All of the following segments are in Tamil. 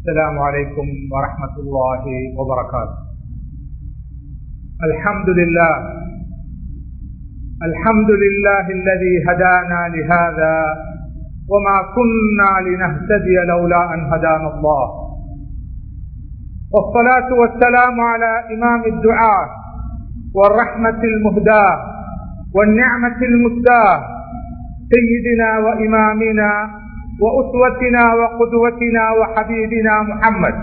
السلام عليكم ورحمة الله وبركاته. الحمد لله. الحمد لله الذي هدانا لهذا وما كنا لنهتدي لولا أن هدانا الله. والصلاة والسلام على إمام الدعاء والرحمة المهداة والنعمة المسداة سيدنا وإمامنا وأسوتنا وقدوتنا وحبيبنا محمد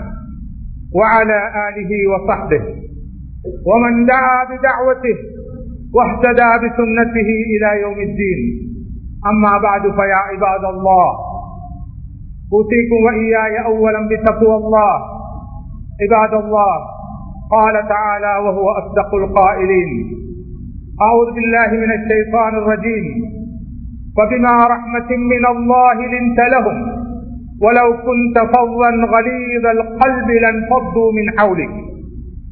وعلى آله وصحبه. ومن دعا بدعوته واهتدى بسنته إلى يوم الدين. أما بعد فيا عباد الله أوصيكم وإياي أولا بتقوى الله. عباد الله قال تعالى وهو أصدق القائلين أعوذ بالله من الشيطان الرجيم. فبما رحمة من الله لنت لهم. ولو كنت فظا غليظ القلب لانفضوا من حولك.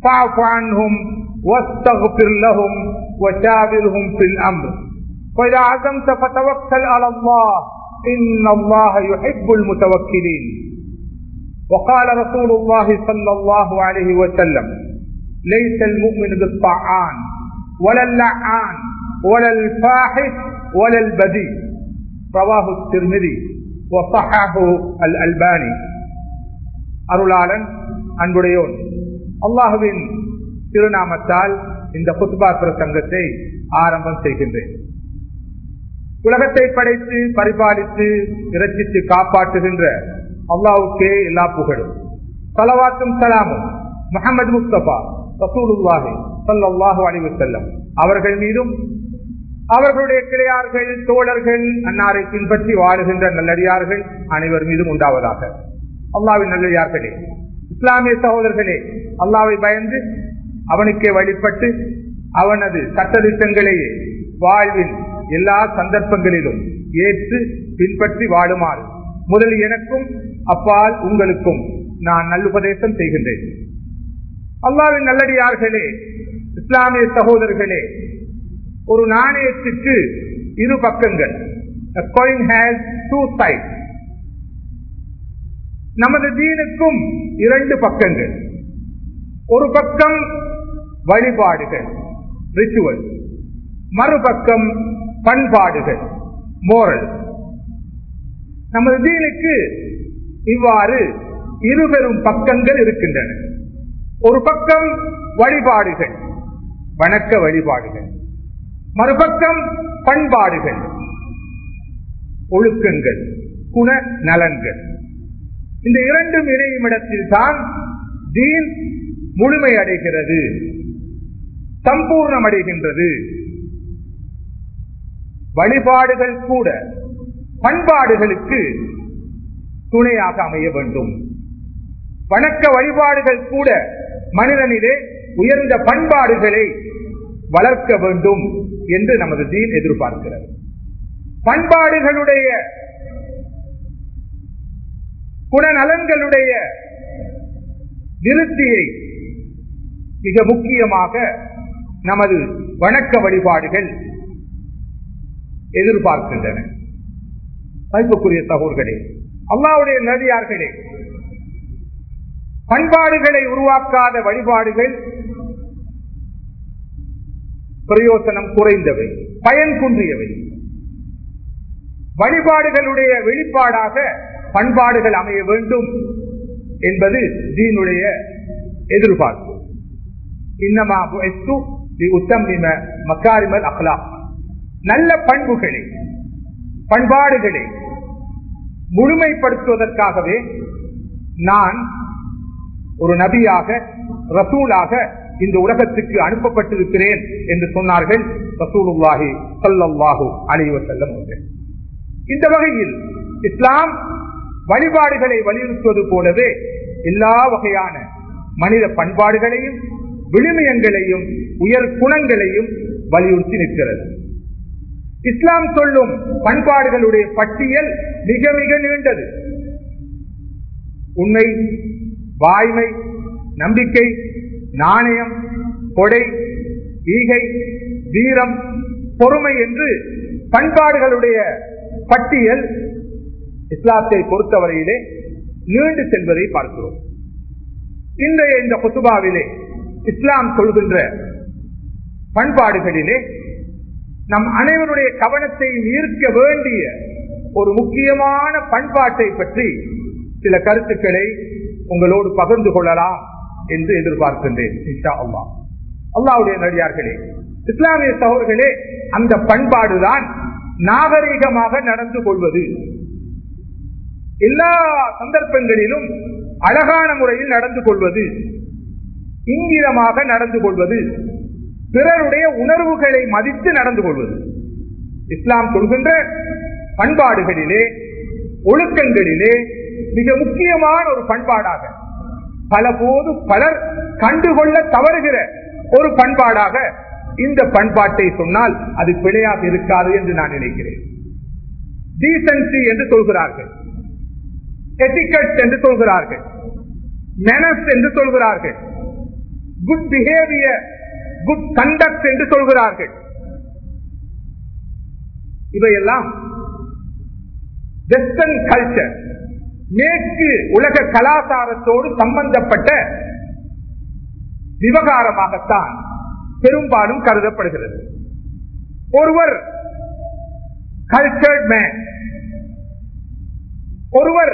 فاعف عنهم واستغفر لهم وشاورهم في الأمر. وإذا عزمت فتوكل على الله إن الله يحب المتوكلين. وقال رسول الله صلى الله عليه وسلم ليس المؤمن بالطعان ولا اللعان ولا الفاحش ولا البذيء رواه الترمذي وصححه الألباني அருளாளன் அன்புடையோன் அல்லாஹுவின் திருநாமத்தால் இந்த குத்பா பிரசங்கத்தை ஆரம்பம் செய்கின்றேன் உலகத்தை படைத்து பரிபாலித்து இரட்சித்து காப்பாற்றுகின்ற அல்லாவுக்கே எல்லா புகழும் சலவாத்தும் சலாமும் முகமது முஸ்தபா ரசூலுல்லாஹி சல்லாஹு அலிவு செல்லம் அவர்கள் மீதும் அவர்களுடைய கிளையார்கள் தோழர்கள் அன்னாரை பின்பற்றி வாழுகின்ற நல்லடியார்கள் அனைவர் மீதும் உண்டாவதாக. அல்லாவின் நல்லடியார்களே இஸ்லாமிய சகோதரர்களே அல்லாவை பயந்து அவனுக்கே வழிபட்டு அவனது சட்டத்திட்டங்களையே வாழ்வின் எல்லா சந்தர்ப்பங்களிலும் ஏற்று பின்பற்றி வாழுமாறு. முதல் எனக்கும் அப்பால் உங்களுக்கும் நான் நல்லுபதேசம் செய்கின்றேன். அல்லாவின் நல்லடியார்களே இஸ்லாமிய சகோதரர்களே ஒரு நாணயத்துக்கு இரு பக்கங்கள். நமது தீனுக்கும் இரண்டு பக்கங்கள். ஒரு பக்கம் வழிபாடுகள் ரிச்சுவல் மறுபக்கம் பண்பாடுகள் மோரல் நமது தீனுக்கு இவ்வாறு இருபெரும் பக்கங்கள் இருக்கின்றன. ஒரு பக்கம் வழிபாடுகள் வணக்க வழிபாடுகள். மறுபக்கம் பண்பாடுகள் ஒழுக்கங்கள் குண நலன்கள். இந்த இரண்டும் இணையும் இடத்தில் தான் தீன் முழுமை அடைகிறது வழிபாடுகள் கூட பண்பாடுகளுக்கு துணையாக அமைய வேண்டும். வணக்க வழிபாடுகள் கூட மனிதனிலே உயர்ந்த பண்பாடுகளை வளர்க்க வேண்டும். என்று நமது தீன் எதிர்பார்க்கிறது. பண்பாடுகளுடைய குணநலன்களுடைய நிறுத்தியை மிக முக்கியமாக நமது வணக்க வழிபாடுகள் எதிர்பார்க்கின்றன. மதிப்புக்குரிய சகோதர்களே அல்லாவுடைய நதியார்களே பண்பாடுகளை உருவாக்காத வழிபாடுகள் பிரயோசனம் குறைந்தவை பயன் குன்றியவை. வழிபாடுகளுடைய வெளிப்பாடாக பண்பாடுகள் அமைய வேண்டும் என்பது தீனுடைய எதிர்பார்ப்பு. இன்னமா மக்காரிமல் அஹ்லா நல்ல பண்புகளை பண்பாடுகளை முழுமைப்படுத்துவதற்காகவே நான் ஒரு நபியாக ரசூலாக இந்த உலகத்துக்கு அனுப்பப்பட்டிருக்கிறேன் என்று சொன்னார்கள் ரசூலுல்லாஹி சல்லாஹூ அலைவர் செல்லம் இந்த வகையில் இஸ்லாம் வழிபாடுகளை வலியுறுத்துவது போலவே எல்லா வகையான மனித பண்பாடுகளையும் விழுமியங்களையும் உயர் குணங்களையும் வலியுறுத்தி நிற்கிறது. இஸ்லாம் சொல்லும் பண்பாடுகளுடைய பட்டியல் மிக மிக நீண்டது. உண்மை வாய்மை நம்பிக்கை நாணயம் கொடை ஈகை வீரம் பொறுமை என்று பண்பாடுகளுடைய பட்டியல் இஸ்லாத்தை பொறுத்தவரையிலே நீண்டு செல்வதை பார்க்கிறோம். இன்றைய இந்த பொசுபாவிலே இஸ்லாம் சொல்கின்ற பண்பாடுகளிலே நம் அனைவருடைய கவனத்தை ஈர்க்க வேண்டிய ஒரு முக்கியமான பண்பாட்டை பற்றி சில கருத்துக்களை உங்களோடு பகிர்ந்து கொள்ளலாம். என்று எதிர்பார்க்கின்றேன் அல்லாவுடைய நடிகார்களே இஸ்லாமிய சகோதர்களே அந்த பண்பாடுதான் நாகரீகமாக நடந்து கொள்வது. எல்லா சந்தர்ப்பங்களிலும் அழகான முறையில் நடந்து கொள்வது இங்கிதமாக நடந்து கொள்வது பிறருடைய உணர்வுகளை மதித்து நடந்து கொள்வது. இஸ்லாம் சொல்கின்ற பண்பாடுகளிலே ஒழுக்கங்களிலே மிக முக்கியமான ஒரு பண்பாடாக பல போது பலர் கண்டுகொள்ள தவறுகிற ஒரு பண்பாடாக இந்த பண்பாட்டை சொன்னால் அது பிழையாக இருக்காது என்று நான் நினைக்கிறேன். டீசன்சி என்று சொல்கிறார்கள். எட்டிகட் என்று சொல்கிறார்கள். மெனஸ் என்று சொல்கிறார்கள். குட் பிஹேவியர் குட் கண்டக்ட் என்று சொல்கிறார்கள். இவையெல்லாம் வெஸ்டர்ன் கல்ச்சர் மேற்கு உலக கலாச்சாரத்தோடு சம்பந்தப்பட்ட விவகாரமாகத்தான் பெரும்பாலும் கருதப்படுகிறது. ஒருவர் கல்ச்சர்ட் மேன் ஒருவர்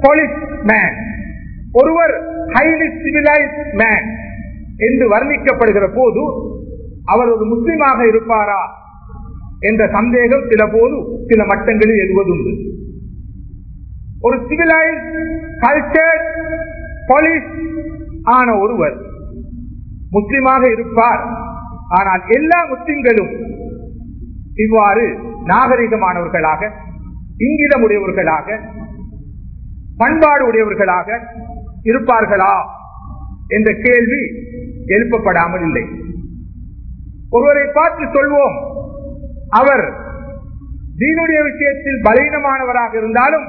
போலீஸ் மேன் ஒருவர் ஹைலி சிவிலைஸ் மேன் என்று வர்ணிக்கப்படுகிற போது அவர் ஒரு முஸ்லிமாக இருப்பாரா என்ற சந்தேகம் சில போது சில மட்டங்களில் எழுவதுண்டு. ஒரு சிவிலைஸ் கல்ச்சர் போலீஸ் ஆன ஒருவர் முஸ்லிமாக இருப்பார். ஆனால் எல்லா முஸ்லிம்களும் இவ்வாறு நாகரிகமானவர்களாக இங்கிதமுடையவர்களாக பண்பாடு உடையவர்களாக இருப்பார்களா என்ற கேள்வி எழுப்பப்படாமல் இல்லை. ஒருவரை பார்த்து சொல்வோம். அவர் தீனுடைய விஷயத்தில் பலீனமானவராக இருந்தாலும்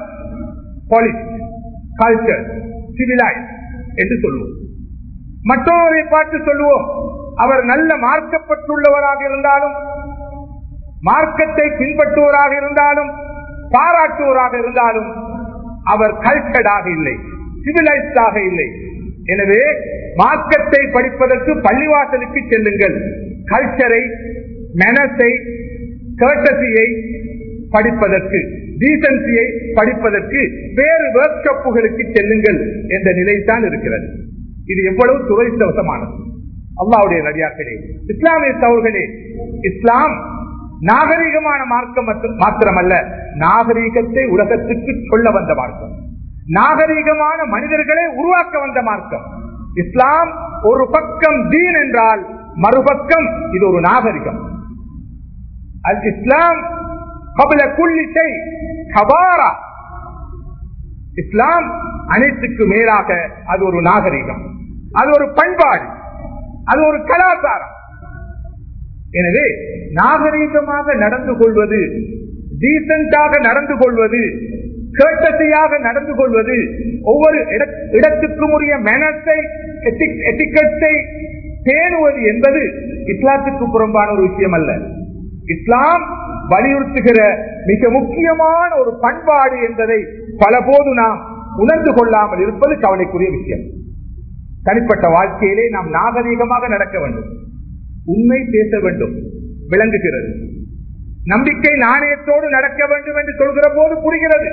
பாலிஸ் கல்ச்சர் சிவிலைஸ் என்று சொல்லுவோம். மற்றவரை பார்த்து சொல்லுவோம் அவர் நல்ல மார்க்கப்பட்டுள்ளவராக இருந்தாலும் மார்க்கத்தை பின்பற்றுவராக இருந்தாலும் பாராட்டுவராக இருந்தாலும் அவர் கல்ச்சடாக இல்லை சிவிலைஸ்டாக இல்லை. எனவே மார்க்கத்தை படிப்பதற்கு பள்ளிவாசலுக்கு செல்லுங்கள். கல்ச்சரை மெனஸை கர்டசியை படிப்பதற்கு. டீசன்சியை படிப்பதற்கு வேறு ஒர்க் ஷாப்புகளுக்கு செல்லுங்கள் என்ற நிலைத்தான் இருக்கிறது. இது எவ்வளவு துரதிருஷ்டவசமானது. அல்லாவுடைய நடிகாக்களே இஸ்லாமிய தவறுகளே இஸ்லாம் நாகரிகமான மார்க்கம் மாத்திரமல்ல நாகரீகத்தை உலகத்துக்கு சொல்ல வந்த மார்க்கம். நாகரீகமான மனிதர்களை உருவாக்க வந்த மார்க்கம். இஸ்லாம் ஒரு பக்கம் தீன் என்றால் மறுபக்கம் இது ஒரு நாகரிகம். அல் இஸ்லாம் கபல குள்ளிசை ஹபாரா. இஸ்லாம் அனைத்துக்கு மேலாக அது ஒரு நாகரிகம். அது ஒரு பண்பாடு. அது ஒரு கலாச்சாரம். எனவே நாகரீகமாக நடந்து கொள்வது டீசென்டாக நடந்து கொள்வது கேட்டத்தையாக நடந்து கொள்வது ஒவ்வொரு இடத்துக்கும் உரிய மெனத்தை எட்டிக்கட்டை பேணுவது என்பது இஸ்லாத்துக்கு புறம்பான ஒரு விஷயம் அல்ல இஸ்லாம் வலியுறுத்துகிற மிக முக்கியமான ஒரு பண்பாடு என்பதை பல போது நாம் உணர்ந்து கொள்ளாமல் இருப்பது கவலைக்குரிய விஷயம். தனிப்பட்ட வாழ்க்கையிலே நாம் நாகரீகமாக நடக்க வேண்டும். உண்மை பேச வேண்டும். விளங்குகிறது. நம்பிக்கை நாணயத்தோடு நடக்க வேண்டும் என்று சொல்கிற போது புரிகிறது.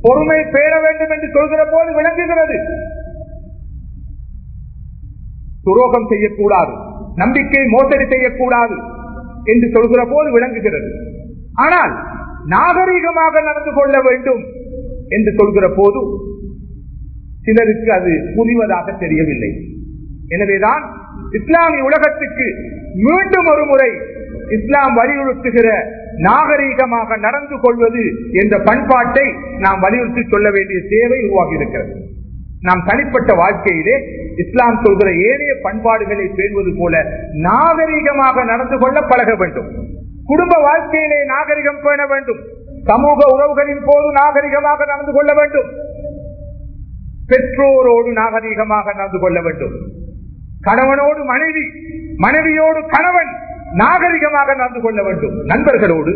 பொறுமை பேர வேண்டும் என்று சொல்கிற போது விளங்குகிறது. துரோகம் செய்யக்கூடாது. நம்பிக்கை மோசடி செய்யக்கூடாது. என்று சொல்கிற போது விளங்குகிறது. ஆனால் நாகரீகமாக நடந்து கொள்ள வேண்டும் என்று சொல்கிற போது சிலருக்கு அது புரிவதாக தெரியவில்லை. எனவேதான் இஸ்லாமிய உலகத்துக்கு மீண்டும் ஒரு முறை இஸ்லாம் வலியுறுத்துகிற நாகரீகமாக நடந்து கொள்வது என்ற பண்பாட்டை நாம் வலியுறுத்தி சொல்ல வேண்டிய தேவை உருவாகி இருக்கிறது நாம் தனிப்பட்ட வாழ்க்கையிலே இஸ்லாம் சொல்கிற ஏனைய பண்பாடுகளை பேணுவது போல நாகரிகமாக நடந்து கொள்ள பழக வேண்டும். குடும்ப வாழ்க்கையிலே நாகரிகம் பேண வேண்டும். சமூக உறவுகளின் போது நாகரிகமாக நடந்து கொள்ள வேண்டும். பெற்றோரோடு நாகரிகமாக நடந்து கொள்ள வேண்டும். கணவனோடு மனைவி மனைவியோடு கணவன் நாகரிகமாக நடந்து கொள்ள வேண்டும். நண்பர்களோடு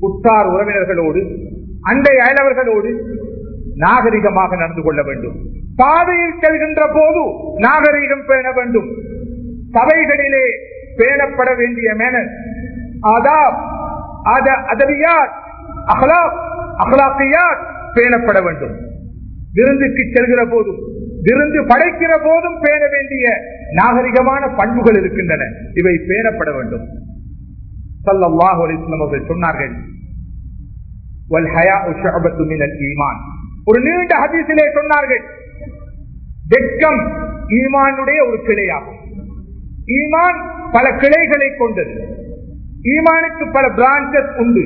உற்றார் உறவினர்களோடு அண்டை அயலவர்களோடு நாகரிகமாக நடந்து கொள்ள வேண்டும். பாதையில் செல்கின்ற போது நாகரிகம் பேண வேண்டும். சபைகளிலே பேணப்பட வேண்டிய மேனர் ஆதாப் அதவியாத் அஹ்லாக் அஹ்லாக்கியாத் பேணப்பட வேண்டும். விருந்துக்கு செல்கிற போதும் விருந்து படைக்கிற போதும் பேண வேண்டிய நாகரிகமான பண்புகள் இருக்கின்றன. இவை பேணப்பட வேண்டும். சல்லாஹ் அலிஸ்லாம் அவர்கள் சொன்னார்கள் ஈமான். ஒரு நீண்ட ஹதீசிலே சொன்னார்கள். வெட்கம் ஈமானுடைய ஒரு கிளையாகும். ஈமான் பல கிளைகளை கொண்டது. ஈமானுக்கு பல பிரான்சஸ் உண்டு.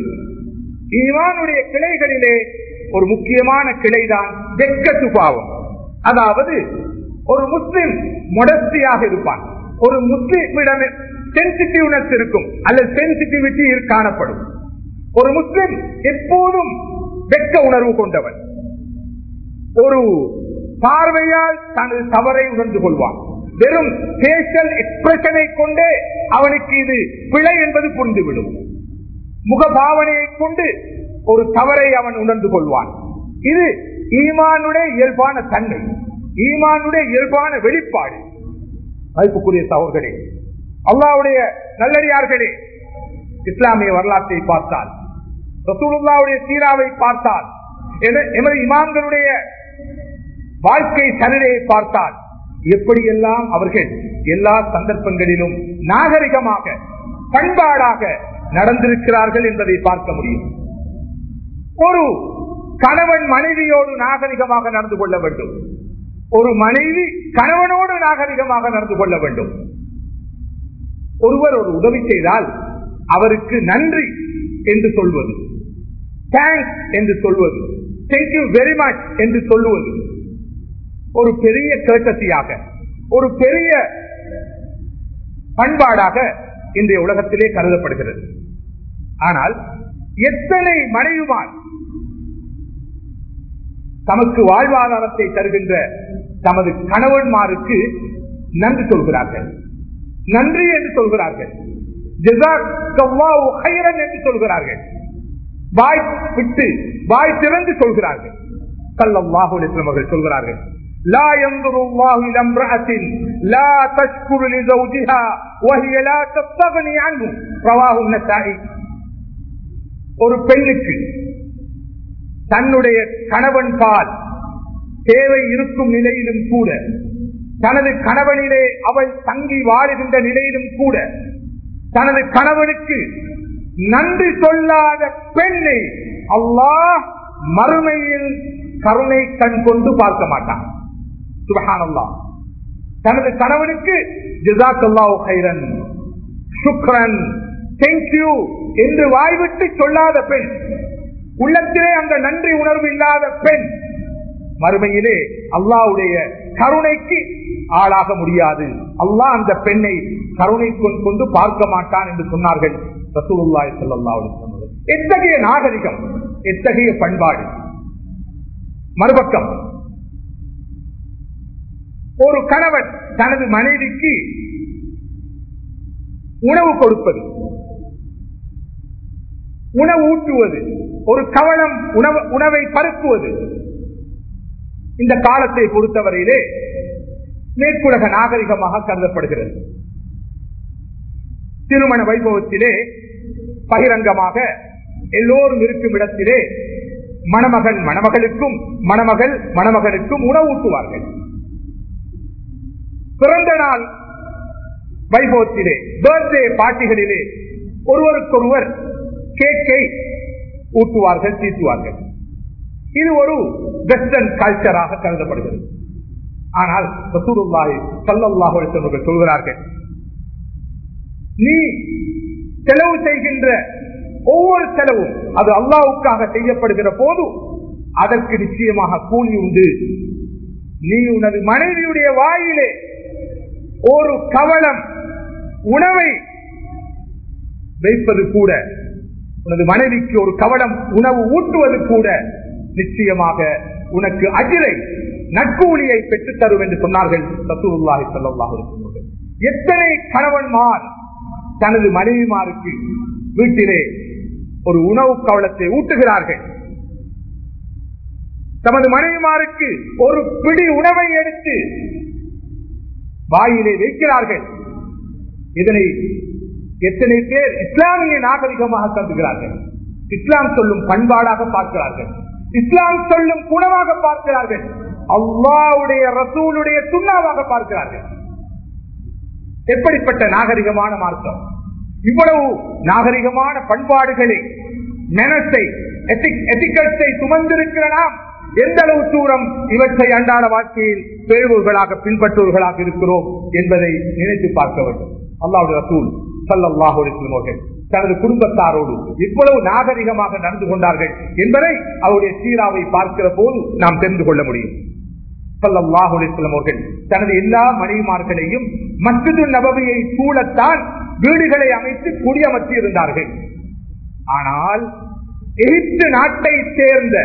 ஈமானுடைய கிளைகளிலே ஒரு முக்கியமான கிளைதான் வெட்க சுபாவம் அதாவது ஒரு முஸ்லிம் முடஸ்தியாக இருப்பான். ஒரு முஸ்லிமிடம் சென்சிட்டிவ்னஸ் இருக்கும். அல்லது சென்சிட்டிவிட்டி காணப்படும். ஒரு முஸ்லிம் எப்போதும் வெட்க உணர்வு கொண்டவன். ஒரு பார்வையால் தனது தவறை உணர்ந்து கொள்வான். வெறும் பேசல் எக்ஸ்பிரஷனை கொண்டே அவனுக்கு இது பிழை என்பது புரிந்துவிடும். முகபாவனையை கொண்டு ஒரு தவறை அவன் உணர்ந்து கொள்வான். இது ஈமானுடைய இயல்பான தன்மை ஈமானுடைய இயல்பான வெளிப்பாடு. மதிப்புக்குரிய சகோதரே அல்லாவுடைய நல்லடியார்களே இஸ்லாமிய வரலாற்றை பார்த்தால் ரசூலுல்லாவுடைய சீராவை பார்த்தால் எமது இமாம்களுடைய வாழ்க்கை சரிதையை பார்த்தால் எப்படியெல்லாம் அவர்கள் எல்லா சந்தர்ப்பங்களிலும் நாகரிகமாக பண்பாடாக நடந்திருக்கிறார்கள் என்பதை பார்க்க முடியும். ஒரு கணவன் மனைவியோடு நாகரிகமாக நடந்து கொள்ள வேண்டும். ஒரு மனைவி கணவனோடு நாகரிகமாக நடந்து கொள்ள வேண்டும். ஒருவர் ஒரு உதவி செய்தால் அவருக்கு நன்றி என்று சொல்வது தேங்க்ஸ் என்று சொல்வது தேங்க்யூ வெரி மச் என்று சொல்லுவது ஒரு பெரிய கேட்டசியாக ஒரு பெரிய பண்பாடாக இன்றைய உலகத்திலே கருதப்படுகிறது. ஆனால் எத்தனை மனைவிமார் தமக்கு வாழ்வாதாரத்தை தருகின்ற தமது கணவன்மாருக்கு நன்றி சொல்கிறார்கள். நன்றி என்று சொல்கிறார்கள். என்று சொல்கிறார்கள். வாய் விட்டு வாய் திறந்து சொல்கிறார்கள். கல்லல்லாஹு அவர்கள் சொல்கிறார்கள். لا ينظر الله الى امرأة لا تشكر لزوجها وهي لا تستغني عنه رواه النسائي ஒரு பெண்ணுக்கு தன்னுடைய கணவன் பால் தேவை இருக்கும் நிலையிலும் கூட தனது கணவனிலே அவள் தங்கி வாழுகின்ற நிலையிலும் கூட தனது கணவனுக்கு நன்றி சொல்லாத பெண்ணை அல்லாஹ் மறுமையில் கருணை கண் கொண்டு பார்க்க மாட்டான் தனது கணவனுக்கு ஜிசாக்கல்லாஹு கைரன் சுக்ரன் தேங்க்யூ என்று வாய்விட்டு சொல்லாத பெண் உள்ளத்திலே அந்த நன்றி உணர்வு இல்லாத பெண் மறுமையிலே அல்லாவுடைய கருணைக்கு ஆளாக முடியாது. அல்லாஹ் அந்த பெண்ணை கருணை கொண்டு பார்க்க மாட்டான் என்று சொன்னார்கள் ரசூலுல்லாய் சொல்லல்லாவுடைய சொன்னது எத்தகைய நாகரிகம் எத்தகைய பண்பாடு? மறுபக்கம் ஒரு கணவன் தனது மனைவிக்கு உணவு கொடுப்பது உணவு ஊட்டுவது ஒரு கவனம் உணவு உணவை பருக்குவது. இந்த காலத்தை பொறுத்தவரையிலே மேற்குலக நாகரிகமாக கருதப்படுகிறது. திருமண வைபவத்திலே பகிரங்கமாக எல்லோரும் இருக்கும் இடத்திலே மணமகன் மணமகளுக்கும் மணமகள் மணமகனுக்கும் உணவூட்டுவார்கள் பிறந்த நாள் வைபவத்திலே பர்த்டே பார்ட்டிகளிலே ஒருவருக்கொருவர் கேக்கை ஊட்டுவார்கள் தீட்டுவார்கள். இது ஒரு வெஸ்டர்ன் கல்ச்சராக கருதப்படுகிறது. ஆனால் ரசூலுல்லாஹி ஸல்லல்லாஹு அலைஹி சொல்கிறார்கள் நீ செலவு செய்கின்ற ஒவ்வொரு செலவும் அது அல்லாவுக்காக செய்யப்படுகிற போது அதற்கு நிச்சயமாக கூலி உண்டு. நீ உனது மனைவியுடைய வாயிலே ஒரு கவலம் உணவை வைப்பது கூட உனது மனைவிக்கு ஒரு கவலம் உணவு ஊட்டுவது கூட நிச்சயமாக உனக்கு அகிலை நட்கூலியை பெற்றுத் தரும் என்று சொன்னார்கள் சசூருல்லாஹி ஸல்லல்லாஹு அலைஹி எத்தனை கணவன்மார் தனது மனைவிமாருக்கு வீட்டிலே ஒரு உணவு கவலத்தை ஊட்டுகிறார்கள்? தமது மனைவிமாருக்கு ஒரு பிடி உணவை எடுத்து வாயிலே வைக்கிறார்கள். இதனை எத்தனை பேர் இஸ்லாமிய நாகரிகமாக கருதுகிறார்கள்? இஸ்லாம் சொல்லும் பண்பாடாக பார்க்கிறார்கள். இஸ்லாம் சொல்லும் குணமாக பார்க்கிறார்கள். அவ்வாவுடைய ரசூலுடைய சுண்ணாவாக பார்க்கிறார்கள். எப்படிப்பட்ட நாகரிகமான மார்க்கம்? இவ்வளவு நாகரிகமான பண்பாடுகளை மெனத்தை எத்திக்கத்தை சுமந்திருக்கிற நாம் எந்த அளவு தூரம் இவற்றை அன்றாட வாழ்க்கையில் பேழ்வுகளாக பின்பற்றுவர்களாக இருக்கிறோம் என்பதை நினைத்து பார்க்க வேண்டும். அல்லாவுடைய ரசூல் சல்லாஹு அவர்கள் தனது குடும்பத்தாரோடு இவ்வளவு நாகரிகமாக நடந்து கொண்டார்கள் என்பதை அவருடைய சீராவை பார்க்கிற போது நாம் தெரிந்து கொள்ள முடியும். சல்லாஹு அவர்கள் தனது எல்லா மனைவிமார்களையும் மஸ்ஜிது நபவியை சூழத்தான் வீடுகளை அமைத்து குடியமர்த்தி இருந்தார்கள் ஆனால் எகிப்து நாட்டை சேர்ந்த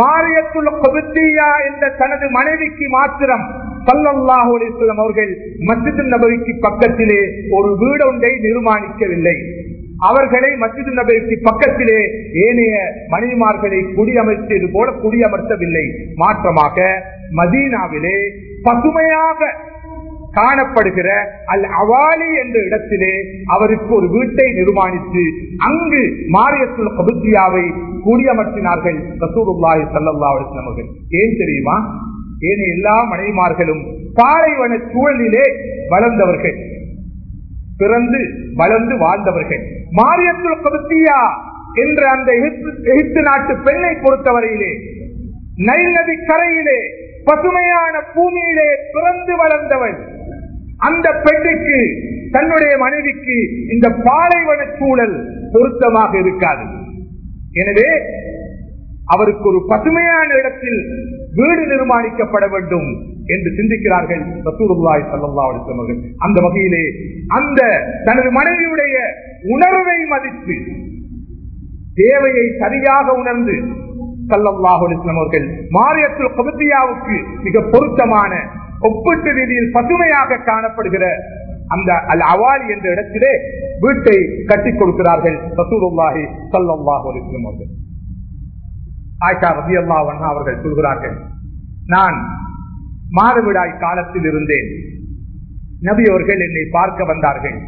மாரியத்துள்ள பகுத்தியா என்ற தனது மனைவிக்கு மாத்திரம் சல்லல்லாஹு அவர்கள் மஸ்ஜிது நபவிக்கு பக்கத்திலே ஒரு வீடொன்றை நிர்மாணிக்கவில்லை. அவர்களை மஸ்ஜிது நபருக்கு பக்கத்திலே ஏனைய மனைவிமார்களை குடியமைத்தது போல குடியமர்த்தவில்லை. மாற்றமாக மதீனாவிலே பசுமையாக காணப்படுகிற அல் அவாலி என்ற இடத்திலே அவருக்கு ஒரு வீட்டை நிர்மாணித்து அங்கு மாரியத்துல் கபுத்தியாவை கூடியமர்த்தினார்கள் ரசூருல்லாஹி சல்லா அவர்கள். ஏன் தெரியுமா? ஏன் எல்லா மனைவிமார்களும் பாலைவன சூழலிலே வளர்ந்தவர்கள். பிறந்து வளர்ந்து வாழ்ந்தவர்கள். மாரியத்துல் கபுத்தியா என்ற அந்த எகிப்து நாட்டு பெண்ணை பொறுத்தவரையிலே நைல் நதி கரையிலே பசுமையான பூமியிலே பிறந்து வளர்ந்தவள். அந்த பெண்ணுக்கு தன்னுடைய மனைவிக்கு இந்த பாலைவன சூழல் பொருத்தமாக இருக்காது. எனவே அவருக்கு ஒரு பசுமையான இடத்தில் வீடு நிர்மாணிக்கப்பட வேண்டும் என்று சிந்திக்கிறார்கள் ரசூருல்லாய் சல்லா அவர்கள். அந்த வகையிலே அந்த தனது மனைவியுடைய உணர்வை மதித்து தேவையை சரியாக உணர்ந்து சல்லல்லாஹு அலிஸ்லாம் அவர்கள் மாரியத்தில் மிக பொருத்தமான ஒப்பீட்டு ரீதியில் பசுமையாக காணப்படுகிற அந்த அல் அவாலி என்ற இடத்திலே வீட்டை கட்டிக் கொடுக்கிறார்கள் ரசூலுல்லாஹி சல்லல்லாஹு அவர்கள். ஆயிஷா ரபி அல்லாஹ் அவர்கள் சொல்கிறார்கள் நான் மாதவிடாய் காலத்தில் இருந்தேன். நபி அவர்கள் என்னை பார்க்க வந்தார்கள்.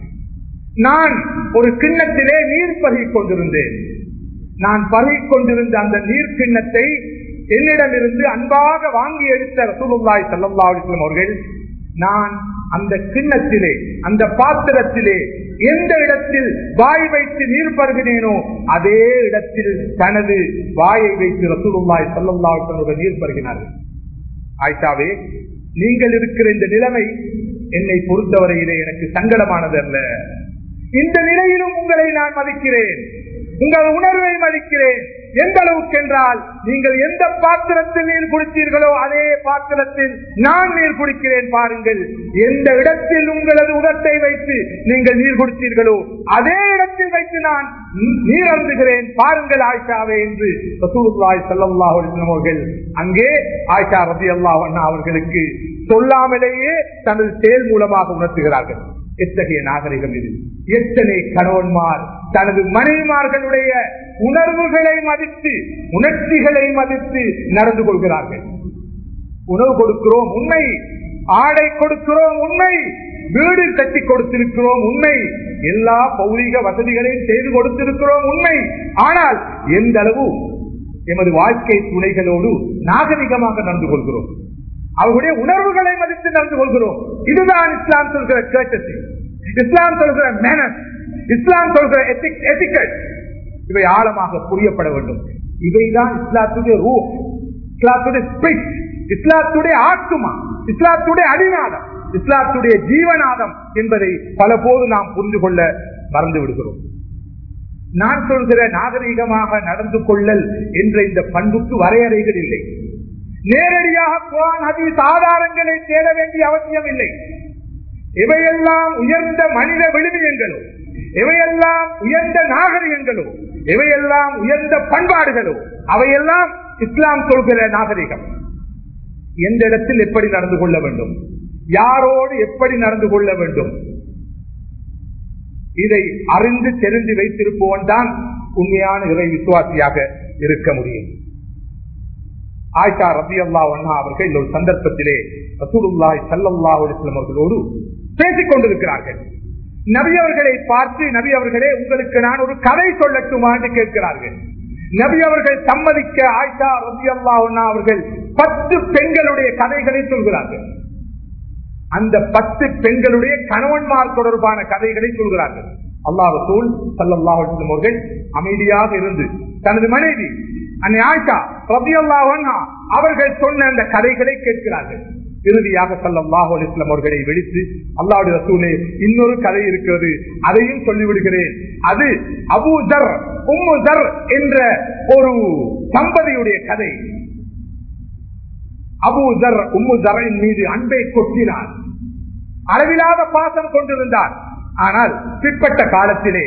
நான் ஒரு கிண்ணத்திலே நீர் பருகிக் கொண்டிருந்தேன். நான் பருகிக் கொண்டிருந்த அந்த நீர் கிண்ணத்தை என்னிடமிருந்து அன்பாக வாங்கி எடுத்த ரசூலுல்லாய் சல்லா அலிஸ்லாம் அவர்கள் நான் அந்த கிண்ணத்திலே அந்த பாத்திரத்திலே எந்த இடத்தில் வாய் வைத்து நீர் பருகினேனோ அதே இடத்தில் தனது வாயை வைத்து ரசூலுல்லாய் சல்லா அவர்கள் நீர் பருகினார்கள். ஆயிஷாவே நீங்கள் இருக்கிற இந்த நிலைமை என்னை பொறுத்தவரையிலே எனக்கு சங்கடமானது அல்ல. இந்த நிலையிலும் உங்களை நான் மதிக்கிறேன். உங்கள் உணர்வை மதிக்கிறேன். எந்த அளவுக்கு என்றால் நீங்கள் எந்த பாத்திரத்தில் நீர் குடித்தீர்களோ அதே பாத்திரத்தில் நான் நீர் குடிக்கிறேன் பாருங்கள். எந்த இடத்தில் உங்களது உதத்தை வைத்து நீங்கள் நீர் குடித்தீர்களோ அதே இடத்தில் வைத்து நான் நீர் அருந்துகிறேன் பாருங்கள் ஆயிஷாவே என்று ரசூலுல்லாய் சல்லாஹ் அவர்கள் அங்கே ஆயிஷா ரபி அல்லாஹ் அவர்களுக்கு சொல்லாமலேயே தனது செயல் மூலமாக உணர்த்துகிறார்கள். எத்தகைய நாகரிகம் இது? எத்தனை கணவன்மார் தனது மனைவிமார்களுடைய உணர்வுகளை மதித்து உணர்ச்சிகளை மதித்து நடந்து கொள்கிறார்கள். உணவு கொடுக்கிறோம் உண்மை ஆடை கொடுக்கிறோம் உண்மை வீடு கட்டி கொடுத்திருக்கிறோம் உண்மை எல்லா பௌரிக வசதிகளையும் செய்து கொடுத்திருக்கிறோம் உண்மை. ஆனால் எந்த அளவு எமது வாழ்க்கை துணைகளோடு நாகரிகமாக நடந்து கொள்கிறோம். அவர்களுடைய உணர்வுகளை மதித்து நடந்து கொள்கிறோம். இதுதான் இஸ்லாம் சொல்கிற கேட்டசி இஸ்லாம் சொல்கிற மேனஸ் இஸ்லாம் சொல்கிற எத்திக்கல் இவை ஆழமாக புரியப்பட வேண்டும். இவைதான் இஸ்லாத்துடைய ரூ இஸ்லாத்துடைய ஸ்பிரிட் இஸ்லாத்துடைய ஆத்துமா இஸ்லாத்துடைய அடிநாதம் இஸ்லாத்துடைய ஜீவநாதம் என்பதை பல போது நாம் புரிந்து கொள்ள மறந்து விடுகிறோம். நான் சொல்கிற நாகரீகமாக நடந்து கொள்ளல் என்ற இந்த பண்புக்கு வரையறைகள் இல்லை. நேரடியாக குரான் ஹதீஸ் சாதாரங்களை தேட வேண்டிய அவசியம் இல்லை. இவையெல்லாம் உயர்ந்த மனித விழுமியங்களோ இவையெல்லாம் உயர்ந்த நாகரிகங்களோ இவையெல்லாம் உயர்ந்த பண்பாடுகளோ அவையெல்லாம் இஸ்லாம் சொல்கிற நாகரிகம். எந்த இடத்தில் எப்படி நடந்து கொள்ள வேண்டும்? யாரோடு எப்படி நடந்து கொள்ள வேண்டும்? இதை அறிந்து தெரிந்து வைத்திருப்பவன் தான் உண்மையான இறை விசுவாசியாக இருக்க முடியும். ஆயிஷா ரபி அல்லா அண்ணா அவர்கள் ஒரு சந்தர்ப்பத்திலே ரசூலுல்லாய் சல்லல்லாஹு அவர்களோடு பேசிக் கொண்டிருக்கிறார்கள் நபி அவர்களை பார்த்து நபி அவர்களே உங்களுக்கு நான் ஒரு கதை சொல்லட்டுமா? என்று கேட்கிறார்கள். நபி அவர்கள் சம்மதிக்க ஆயிஷா ரபி அல்லா அவர்கள் பத்து பெண்களுடைய கதைகளை சொல்கிறார்கள். அந்த பத்து பெண்களுடைய கணவன்மார் தொடர்பான கதைகளை சொல்கிறார்கள். அல்லாஹ் ரசூல் சல்லல்லாஹு அவர்கள் அமைதியாக இருந்து தனது மனைவி அன்னை ஆயிஷா ரபி அன்ஹா அவர்கள் சொன்ன அந்த கதைகளை கேட்கிறார்கள். இறுதியாக சல்லல்லாஹு அலிஸ்லாம் அவர்களை வெடித்து அல்லாவுடைய ரசூலே இன்னொரு கதை இருக்கிறது. அதையும் சொல்லிவிடுகிறேன். அது அபூதர் உம்முதர் என்ற ஒரு தம்பதியுடைய கதை. அபூதர் உம்முதரின் மீது அன்பை கொட்டினார். அளவிலாத பாசம் கொண்டிருந்தார். ஆனால் பிற்பட்ட காலத்திலே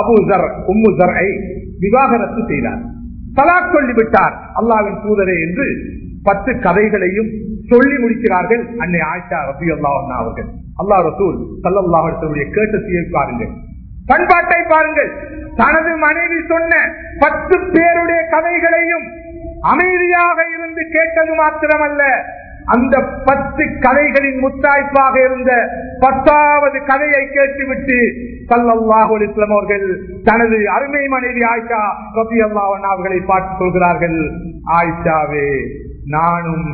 அபூதர் உம்முதரை விவாகரத்து செய்தார். தலாக் சொல்லிவிட்டார். அல்லாவின் தூதரே என்று பத்து கதைகளையும் சொல்லி முடிக்கிறார்கள் அன்னை ஆயிஷா ரபி அல்லாஹா அவர்கள். அல்லா ரசூல் சல்லாஹுடைய கேட்டத்தையை பாருங்கள். பண்பாட்டை பாருங்கள். தனது மனைவி சொன்ன பத்து பேருடைய கதைகளையும் அமைதியாக இருந்து கேட்டது மாத்திரமல்ல. அந்த பத்து கதைகளின் முத்தாய்ப்பாக இருந்த பத்தாவது கதையை கேட்டுவிட்டு சல்லல்லாஹு அவர்கள் தனது அருமை மனைவி ஆயிஷா ரபி அல்லாவன் அவர்களை பார்த்து சொல்கிறார்கள் ஆயிஷாவே நானும்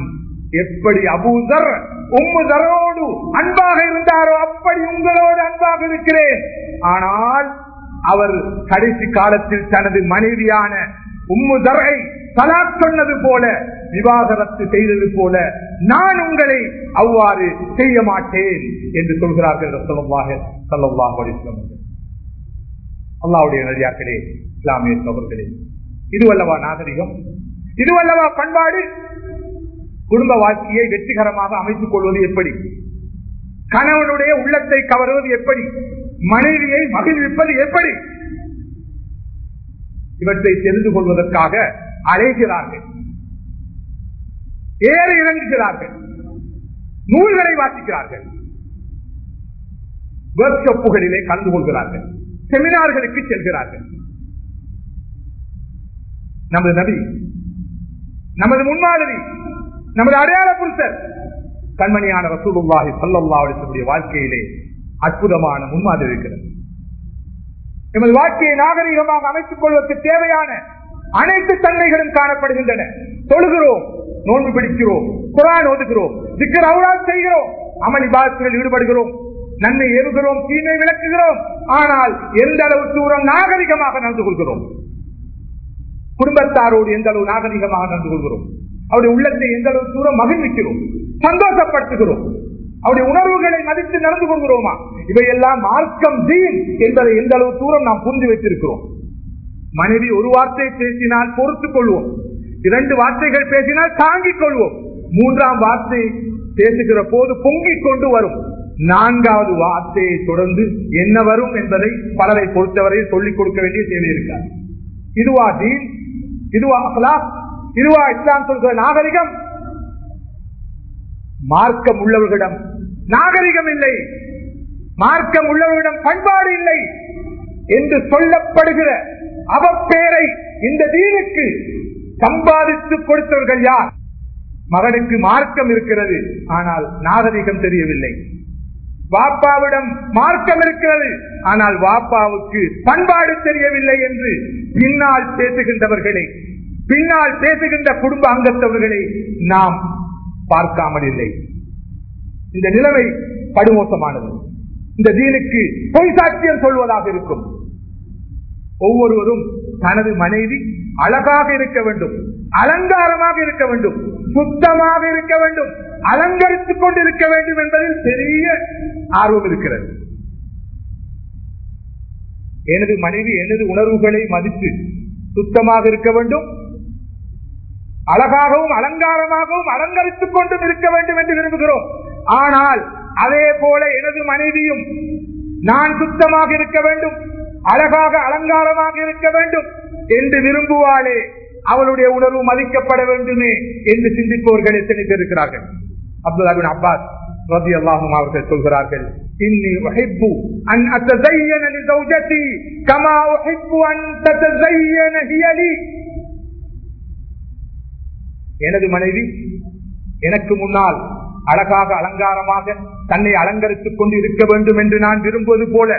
எப்படி அபூதர் உம்முதரோடு அன்பாக இருந்தாரோ அப்படி உங்களோடு அன்பாக இருக்கிறேன். ஆனால் அவர் கடைசி காலத்தில் தனது மனைவியான உம்முதரை தலாக் சொன்னது போல விவாகரத்து செய்தது போல நான் உங்களை அவ்வாறு செய்ய மாட்டேன் என்று சொல்கிறார்கள் அல்லாவுடைய நதியாக்களே இஸ்லாமிய சோழர்களே இதுவல்லவா நாகரிகம் இதுவல்லவா பண்பாடு குடும்ப வாழ்க்கையை வெற்றிகரமாக அமைத்துக் கொள்வது எப்படி? கணவனுடைய உள்ளத்தை கவருவது எப்படி? மனைவியை மகிழ்விப்பது எப்படி? இவற்றை தெரிந்து கொள்வதற்காக அழைக்கிறார்கள் ஏற இறங்குகிறார்கள். நூல்களை வாசிக்கிறார்கள். ஒர்க் ஷாப்புகளிலே கலந்து கொள்கிறார்கள். செமினார்களுக்கு செல்கிறார்கள். நமது நபி நமது முன்மாதிரி நமது அடையாள புருஷர் கண்மணியான ரசூலுல்லாஹி சல்லல்லாவுடைய வாழ்க்கையிலே அற்புதமான முன்மாதிரி இருக்கிறது எமது வாழ்க்கையை நாகரீகமாக அமைத்துக் கொள்வதற்கு தேவையான அனைத்து தன்மைகளும் காணப்படுகின்றன. தொழுகிறோம் நோன்பு பிடிக்கிறோம் குரான் ஒதுக்கிறோம் சிக்கர் அவுராத் செய்கிறோம் அமளி பாதத்தில் ஈடுபடுகிறோம் நன்மை ஏறுகிறோம் தீமை விளக்குகிறோம் ஆனால் எந்த அளவு தூரம் நாகரிகமாக நடந்து கொள்கிறோம்? குடும்பத்தாரோடு எந்த அளவு நாகரிகமாக நடந்து கொள்கிறோம்? அவருடைய உள்ளத்தை எந்த அளவு தூரம் மகிழ்விக்கிறோம்? சந்தோஷப்படுத்துகிறோம்? அவருடைய உணர்வுகளை மதித்து நடந்து கொள்கிறோமா? இவையெல்லாம் மார்க்கம் தீன் என்பதை எந்த அளவு தூரம் நாம் புரிந்து வைத்திருக்கிறோம்? மனைவி ஒரு வார்த்தை பேசினால் பொறுத்துக் கொள்வோம். இரண்டு வார்த்தைகள் பேசினால் தாங்கிக் கொள்வோம். மூன்றாம் வார்த்தை பேசுகிற போது பொங்கிக் கொண்டு வரும். நான்காவது வார்த்தையை தொடர்ந்து என்ன வரும் என்பதை பலரை பொறுத்தவரை சொல்லிக் கொடுக்க வேண்டிய தேவை இருக்காது. இதுவா தீன்? இதுவா அகலாக்? இதுவா இஸ்லாம் சொல்கிற நாகரிகம்? மார்க்கம் உள்ளவர்களிடம் நாகரிகம் இல்லை. மார்க்கம் உள்ளவர்களிடம் பண்பாடு இல்லை என்று சொல்லப்படுகிற அவப்பேரை இந்த தீனுக்கு சம்பாதித்து கொடுத்தவர்கள் யார்? மகனுக்கு மார்க்கம் இருக்கிறது. ஆனால் நாகரிகம் தெரியவில்லை. வாப்பாவிடம் மார்க்கம் இருக்கிறது. ஆனால் வாப்பாவுக்கு பண்பாடு தெரியவில்லை என்று பின்னால் பேசுகின்றவர்களை பின்னால் பேசுகின்ற குடும்ப அங்கத்தவர்களை நாம் பார்க்காமல் இல்லை. இந்த நிலைமை படுமோசமானது. இந்த தீனுக்கு பொய் சாட்சியம் சொல்வதாக இருக்கும். ஒவ்வொருவரும் தனது மனைவி அழகாக இருக்க வேண்டும் அலங்காரமாக இருக்க வேண்டும் சுத்தமாக இருக்க வேண்டும் அலங்கரித்துக் கொண்டிருக்க வேண்டும் என்பதில் பெரிய ஆர்வம் இருக்கிறது. எனது மனைவி எனது உணர்வுகளை மதித்து சுத்தமாக இருக்க வேண்டும் அழகாகவும் அலங்காரமாகவும் அலங்கரித்துக் கொண்டும் இருக்க வேண்டும் என்று விரும்புகிறோம். ஆனால் அதே போல எனது மனைவியும் நான் சுத்தமாக இருக்க வேண்டும் அழகாக அலங்காரமாக இருக்க வேண்டும் என்று விரும்புவாளே. அவளுடைய உணர்வு மதிக்கப்பட வேண்டுமே என்று சிந்திப்பவர்கள் எத்தனை பேர் இருக்கிறார்கள்? அப்துல்லாபின் அப்பாஸ் ரதி அல்லாஹும் அவர்கள் சொல்கிறார்கள் எனது மனைவி எனக்கு முன்னால் அழகாக அலங்காரமாக தன்னை அலங்கரித்துக் கொண்டு இருக்க வேண்டும் என்று நான் விரும்புவது போல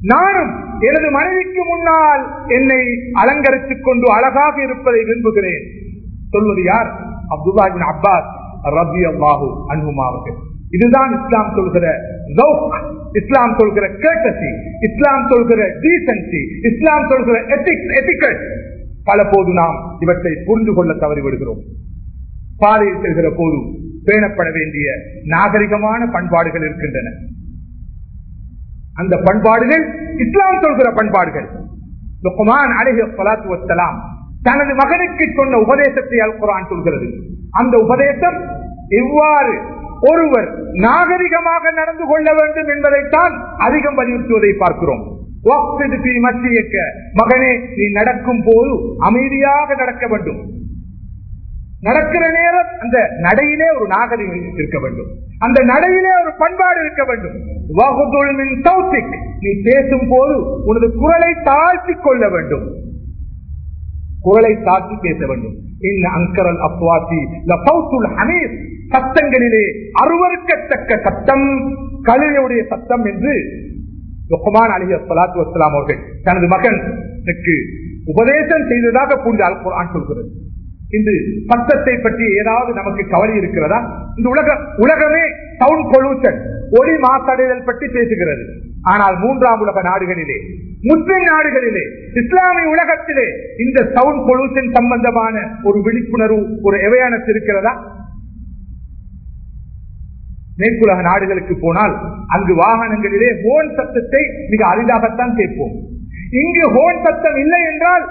நானும் எனது மனைவிக்கு முன்னால் என்னை அலங்கரித்துக் கொண்டு அழகாக இருப்பதை விரும்புகிறேன். சொல்வது யார்? அப்துல்லாஹின் அப்பாஸ் ரபி அல்லாஹு அன்புமாவர்கள் இதுதான் இஸ்லாம் சொல்கிற இஸ்லாம் சொல்கிற கேட்டசி இஸ்லாம் சொல்கிற டீசன்சி இஸ்லாம் சொல்கிற எத்திக்ஸ் பல போது நாம் இவற்றை புரிந்து கொள்ள தவறிவிடுகிறோம் பாதையில் செல்கிற போது பேணப்பட வேண்டிய நாகரிகமான பண்பாடுகள் இருக்கின்றன. அந்த பண்பாடுகள் இஸ்லாம் சொல்கிற பண்பாடுகள். லுக்மான் அலிஹி ஸலாத்து தனது மகனுக்கு சொன்ன உபதேசத்தை அல் குரான் சொல்கிறது. அந்த உபதேசம் எவ்வாறு ஒருவர் நாகரிகமாக நடந்து கொள்ள வேண்டும் என்பதைத்தான் அதிகம் வலியுறுத்துவதை பார்க்கிறோம். மகனே நீ நடக்கும் போது அமைதியாக நடக்க வேண்டும். நடக்கிற நேரம் அந்த நடையிலே ஒரு நாகரிகம் இருக்க வேண்டும். அந்த நடையிலே ஒரு பண்பாடு இருக்க வேண்டும். நீ பேசும் போது உனது குரலை தாழ்த்தி கொள்ள வேண்டும். குரலை தாழ்த்தி பேச வேண்டும். அங்கரல் அப்வாசி ஹனீஸ் சத்தங்களிலே அருவறுக்கத்தக்க சத்தம் கலிலுடைய சத்தம் என்று லுக்மான் அலி சலாத்து வஸ்லாம் அவர்கள் தனது மகனுக்கு உபதேசம் செய்ததாக புரிந்து அல் குரான் சொல்கிறது. இன்று சத்தத்தை பற்றி ஏதாவது நமக்கு கவலை இருக்கிறதா? இந்த உலக உலகமே சவுண்ட் பொல்யூஷன் ஒளி மாசடைதல் பற்றி பேசுகிறது. ஆனால் மூன்றாம் உலக நாடுகளிலே முஸ்லிம் நாடுகளிலே இஸ்லாமிய உலகத்திலே இந்த சவுண்ட் பொல்யூஷன் சம்பந்தமான ஒரு விழிப்புணர்வு ஒரு அவேர்னஸ் இருக்கிறதா? மேற்குலக நாடுகளுக்கு போனால் அங்கு வாகனங்களிலே ஹோன் சத்தத்தை மிக அரிதாகத்தான் கேட்போம். இங்கு ஹோன் சத்தம் இல்லை என்றால்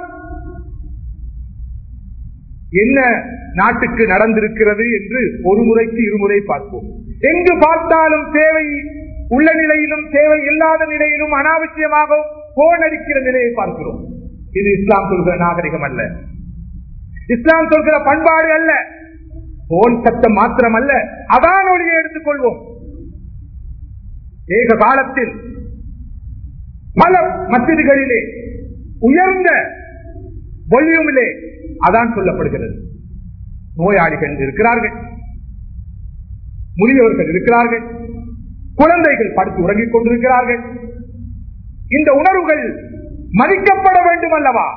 என்ன நாட்டுக்கு நடந்திருக்கிறது என்று ஒரு முறைக்கு இருமுறை பார்ப்போம். எங்கு பார்த்தாலும் தேவை உள்ள நிலையிலும் தேவை இல்லாத நிலையிலும் அனாவசியமாக போன் அடிக்கிற நிலையை பார்க்கிறோம். இது இஸ்லாம் சொல்கிற நாகரிகம் அல்ல. இஸ்லாம் சொல்கிற பண்பாடு அல்ல. போன் சத்தம் மாத்திரம் அல்ல அதான் எடுத்துக்கொள்வோம். ஏக காலத்தில் பல மசிதிகளிலே உயர்ந்த வொல்யூமிலே அதான் சொல்லப்படுகிறது. நோயாளிகள் இருக்கிறார்கள். முதியவர்கள் இருக்கிறார்கள். குழந்தைகள் படுத்து உறங்கிக் கொண்டிருக்கிறார்கள். இந்த உணர்வுகள் மதிக்கப்பட வேண்டும் அல்லவா?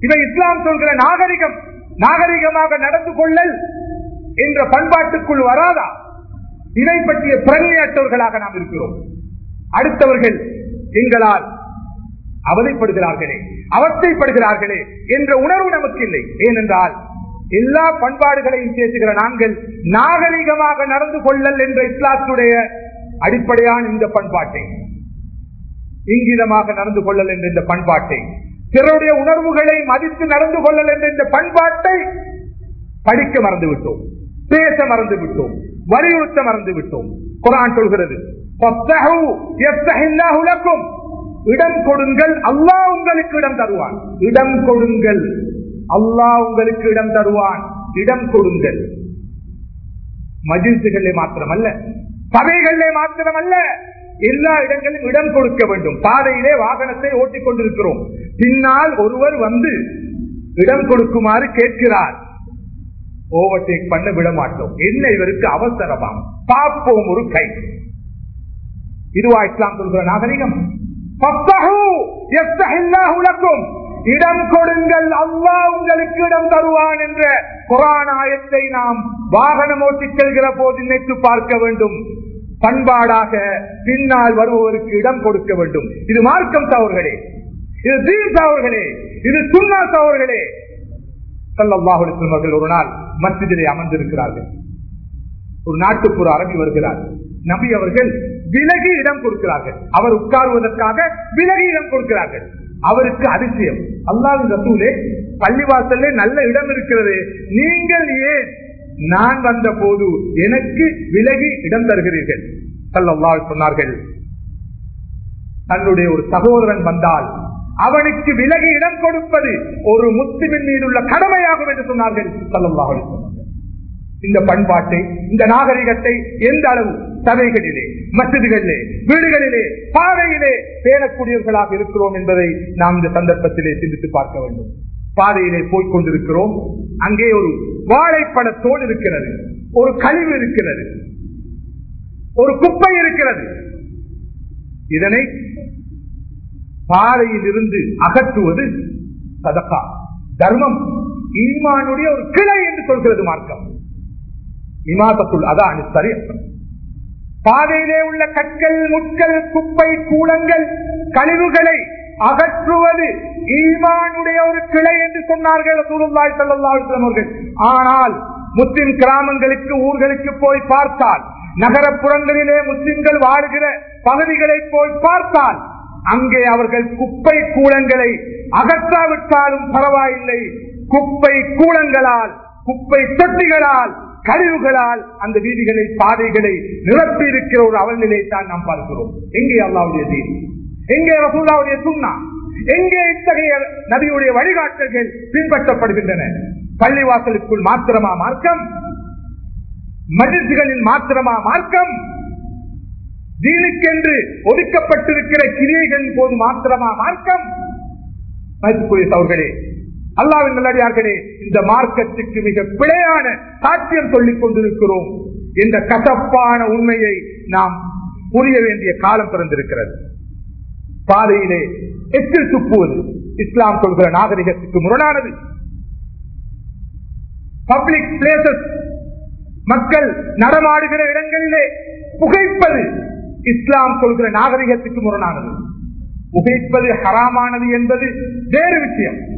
இவை இஸ்லாம் சொல்கிற நாகரிகம் நாகரிகமாக நடந்து கொள்ளல் என்ற பண்பாட்டுக்குள் வராதா? இதை பற்றிய பிரಜ್ಞையற்றவர்களாக நாம் இருக்கிறோம். அடுத்தவர்கள் எங்களால் அவதைப்படுகிறார்களே அவஸ்தைப்படுகிறார்களே என்ற உணர்வு நமக்கு இல்லை. ஏனென்றால் எல்லா பண்பாடுகளையும் பேசுகிற நாங்கள் நாகரிகமாக நடந்து கொள்ளல் என்ற இஸ்லாத்துடைய அடிப்படையான இந்த பண்பாட்டை இங்கிதமாக நடந்து கொள்ளல் என்ற இந்த பண்பாட்டை பிறருடைய உணர்வுகளை மதித்து நடந்து கொள்ளல் என்ற இந்த பண்பாட்டை படிக்க மறந்து விட்டோம் பேச மறந்து விட்டோம் வலியுறுத்த மறந்து விட்டோம் குரான் சொல்கிறது இடம் கொடுங்கள் அல்லாஹ் உங்களுக்கு இடம் தருவான். இடம் கொடுங்கள் அல்லாஹ் உங்களுக்கு இடம் தருவான். இடம் கொடுங்கள். மஜில்சுகளே மாத்திரமல்ல சபைகளிலே மாத்திரமல்ல எல்லா இடங்களிலும் இடம் கொடுக்க வேண்டும். பாதையிலே வாகனத்தை ஓட்டிக் கொண்டிருக்கிறோம். பின்னால் ஒருவர் வந்து இடம் கொடுக்குமாறு கேட்கிறார். ஓவர்டேக் பண்ண விட மாட்டோம். என்ன இவருக்கு அவசரமா? பார்ப்போம் ஒரு கை. இதுவா இஸ்லாம் சொல்கிற நாகரிகம்? இடம் கொடுங்கள் அல்லா உங்களுக்கு இடம் தருவான் என்ற குரானாயத்தை நாம் வாகனம் ஓட்டிச் செல்கிற போது நினைத்து பார்க்க வேண்டும் பண்பாடாக பின்னால் வருபவருக்கு இடம் கொடுக்க வேண்டும் இது மார்க்கம் தவறுகளே இது தீர் தவறுகளே இது சுண்ணா தவறுகளே அவர்கள் ஒரு நாள் மஸ்ஜிதிலே அமர்ந்திருக்கிறார்கள் ஒரு நாட்டுப்புற அரபி வருகிறார் நபி அவர்கள் விலகி இடம் கொடுக்கிறார்கள். அவர் உட்காருவதற்காக விலகி இடம் கொடுக்கிறார்கள். அவருக்கு அதிசயம். அல்லாவின் ரசூலே பள்ளிவாசல்ல நல்ல இடம் இருக்கிறது. நீங்கள் ஏன் நான் வந்த போது எனக்கு விலகி இடம் தருகிறீர்கள்? சல்லல்லாஹ் சொன்னார்கள். தன்னுடைய ஒரு சகோதரன் வந்தால் அவனுக்கு விலகி இடம் கொடுப்பது ஒரு முஸ்லிமின் மீது உள்ள கடமையாகும் என்று சொன்னார்கள். சல்லல்லாஹ் சொன்னார்கள் இந்த பண்பாட்டை இந்த நாகரிகத்தை எந்த அளவு சபைகளிலே மசிதிகளிலே வீடுகளிலே பாதையிலே பேணக்கூடியவர்களாக இருக்கிறோம் என்பதை நாம் இந்த சந்தர்ப்பத்திலே சிந்தித்து பார்க்க வேண்டும். பாதையிலே போய்கொண்டிருக்கிறோம் அங்கே ஒரு வாழைப்பட தோல் இருக்கிறது ஒரு கழிவு இருக்கிறது ஒரு குப்பை இருக்கிறது. இதனை பாதையில் இருந்து அகற்றுவது சதக்கா தர்மம். ஈமானுடைய ஒரு கிளை என்று சொல்கிறது மார்க்கம். இமாசத்துள் அதான் சரி பாதையிலே உள்ள கற்கள் முட்கள் குப்பை கூலங்கள் கழிவுகளை அகற்றுவது ஈமானுடைய ஒரு கிளை என்று சொன்னார்கள் சூழ்நாய் செல்லவர்கள் ஆனால் முஸ்லிம் கிராமங்களுக்கு ஊர்களுக்கு போய் பார்த்தால் நகரப்புறங்களிலே முஸ்லிம்கள் வாழுகிற பகுதிகளை போய் பார்த்தால் அங்கே அவர்கள் குப்பை கூலங்களை அகற்றாவிட்டாலும் பரவாயில்லை. குப்பை கூலங்களால் குப்பை தொட்டிகளால் கழிவுகளால் அந்த வீதிகளை பாதைகளை நிரப்பி இருக்கிற ஒரு அவநிலை தான் நாம் பார்க்கிறோம். எங்கே அல்லாவுடைய தீன்? எங்கே ரசூல்லாவுடைய சுண்ணா? எங்கே இத்தகைய நபியுடைய வழிகாட்டல்கள் பின்பற்றப்படுகின்றன? பள்ளிவாசலுக்குள் மாத்திரமா மார்க்கம்? மகிழ்ச்சிகளில் மாத்திரமா மார்க்கம்? தீனுக்கென்று ஒதுக்கப்பட்டிருக்கிற கிரியைகளின் போது மாத்திரமா மார்க்கம்? அவர்களே அல்லாவின் நல்லடியார்களே இந்த மார்க்கத்துக்கு மிக பிழையான சாத்தியம் சொல்லிக் கொண்டிருக்கிறோம் இந்த கசப்பான உண்மையை நாம் புரிய வேண்டிய காலம் பிறந்திருக்கிறது. பாதையிலே எச்சில் துப்புவது இஸ்லாம் சொல்கிற நாகரிகத்துக்கு முரணானது. பப்ளிக் பிளேசஸ் மக்கள் நடமாடுகிற இடங்களிலே புகைப்பது இஸ்லாம் சொல்கிற நாகரிகத்துக்கு முரணானது. புகைப்பது ஹராமானது என்பது வேறு விஷயம்.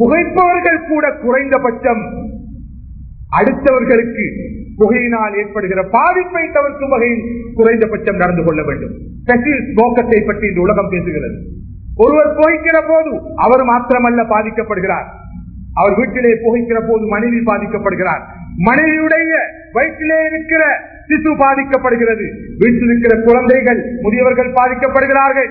புகைப்பவர்கள் கூட குறைந்தபட்சம் அடுத்தவர்களுக்கு புகையினால் ஏற்படுகிற பாதிப்பை தவிர்க்கும் வகையில் குறைந்தபட்சம் நடந்து கொள்ள வேண்டும். நோக்கத்தை பற்றி இந்த உலகம் பேசுகிறது. ஒருவர் புகைக்கிற போது அவர் மாத்திரமல்ல பாதிக்கப்படுகிறார். அவர் வீட்டிலே புகைக்கிற போது மனைவி பாதிக்கப்படுகிறார். மனைவியுடைய வயிற்றிலே இருக்கிற சிசு பாதிக்கப்படுகிறது. வீட்டில் இருக்கிற குழந்தைகள் முதியவர்கள் பாதிக்கப்படுகிறார்கள்.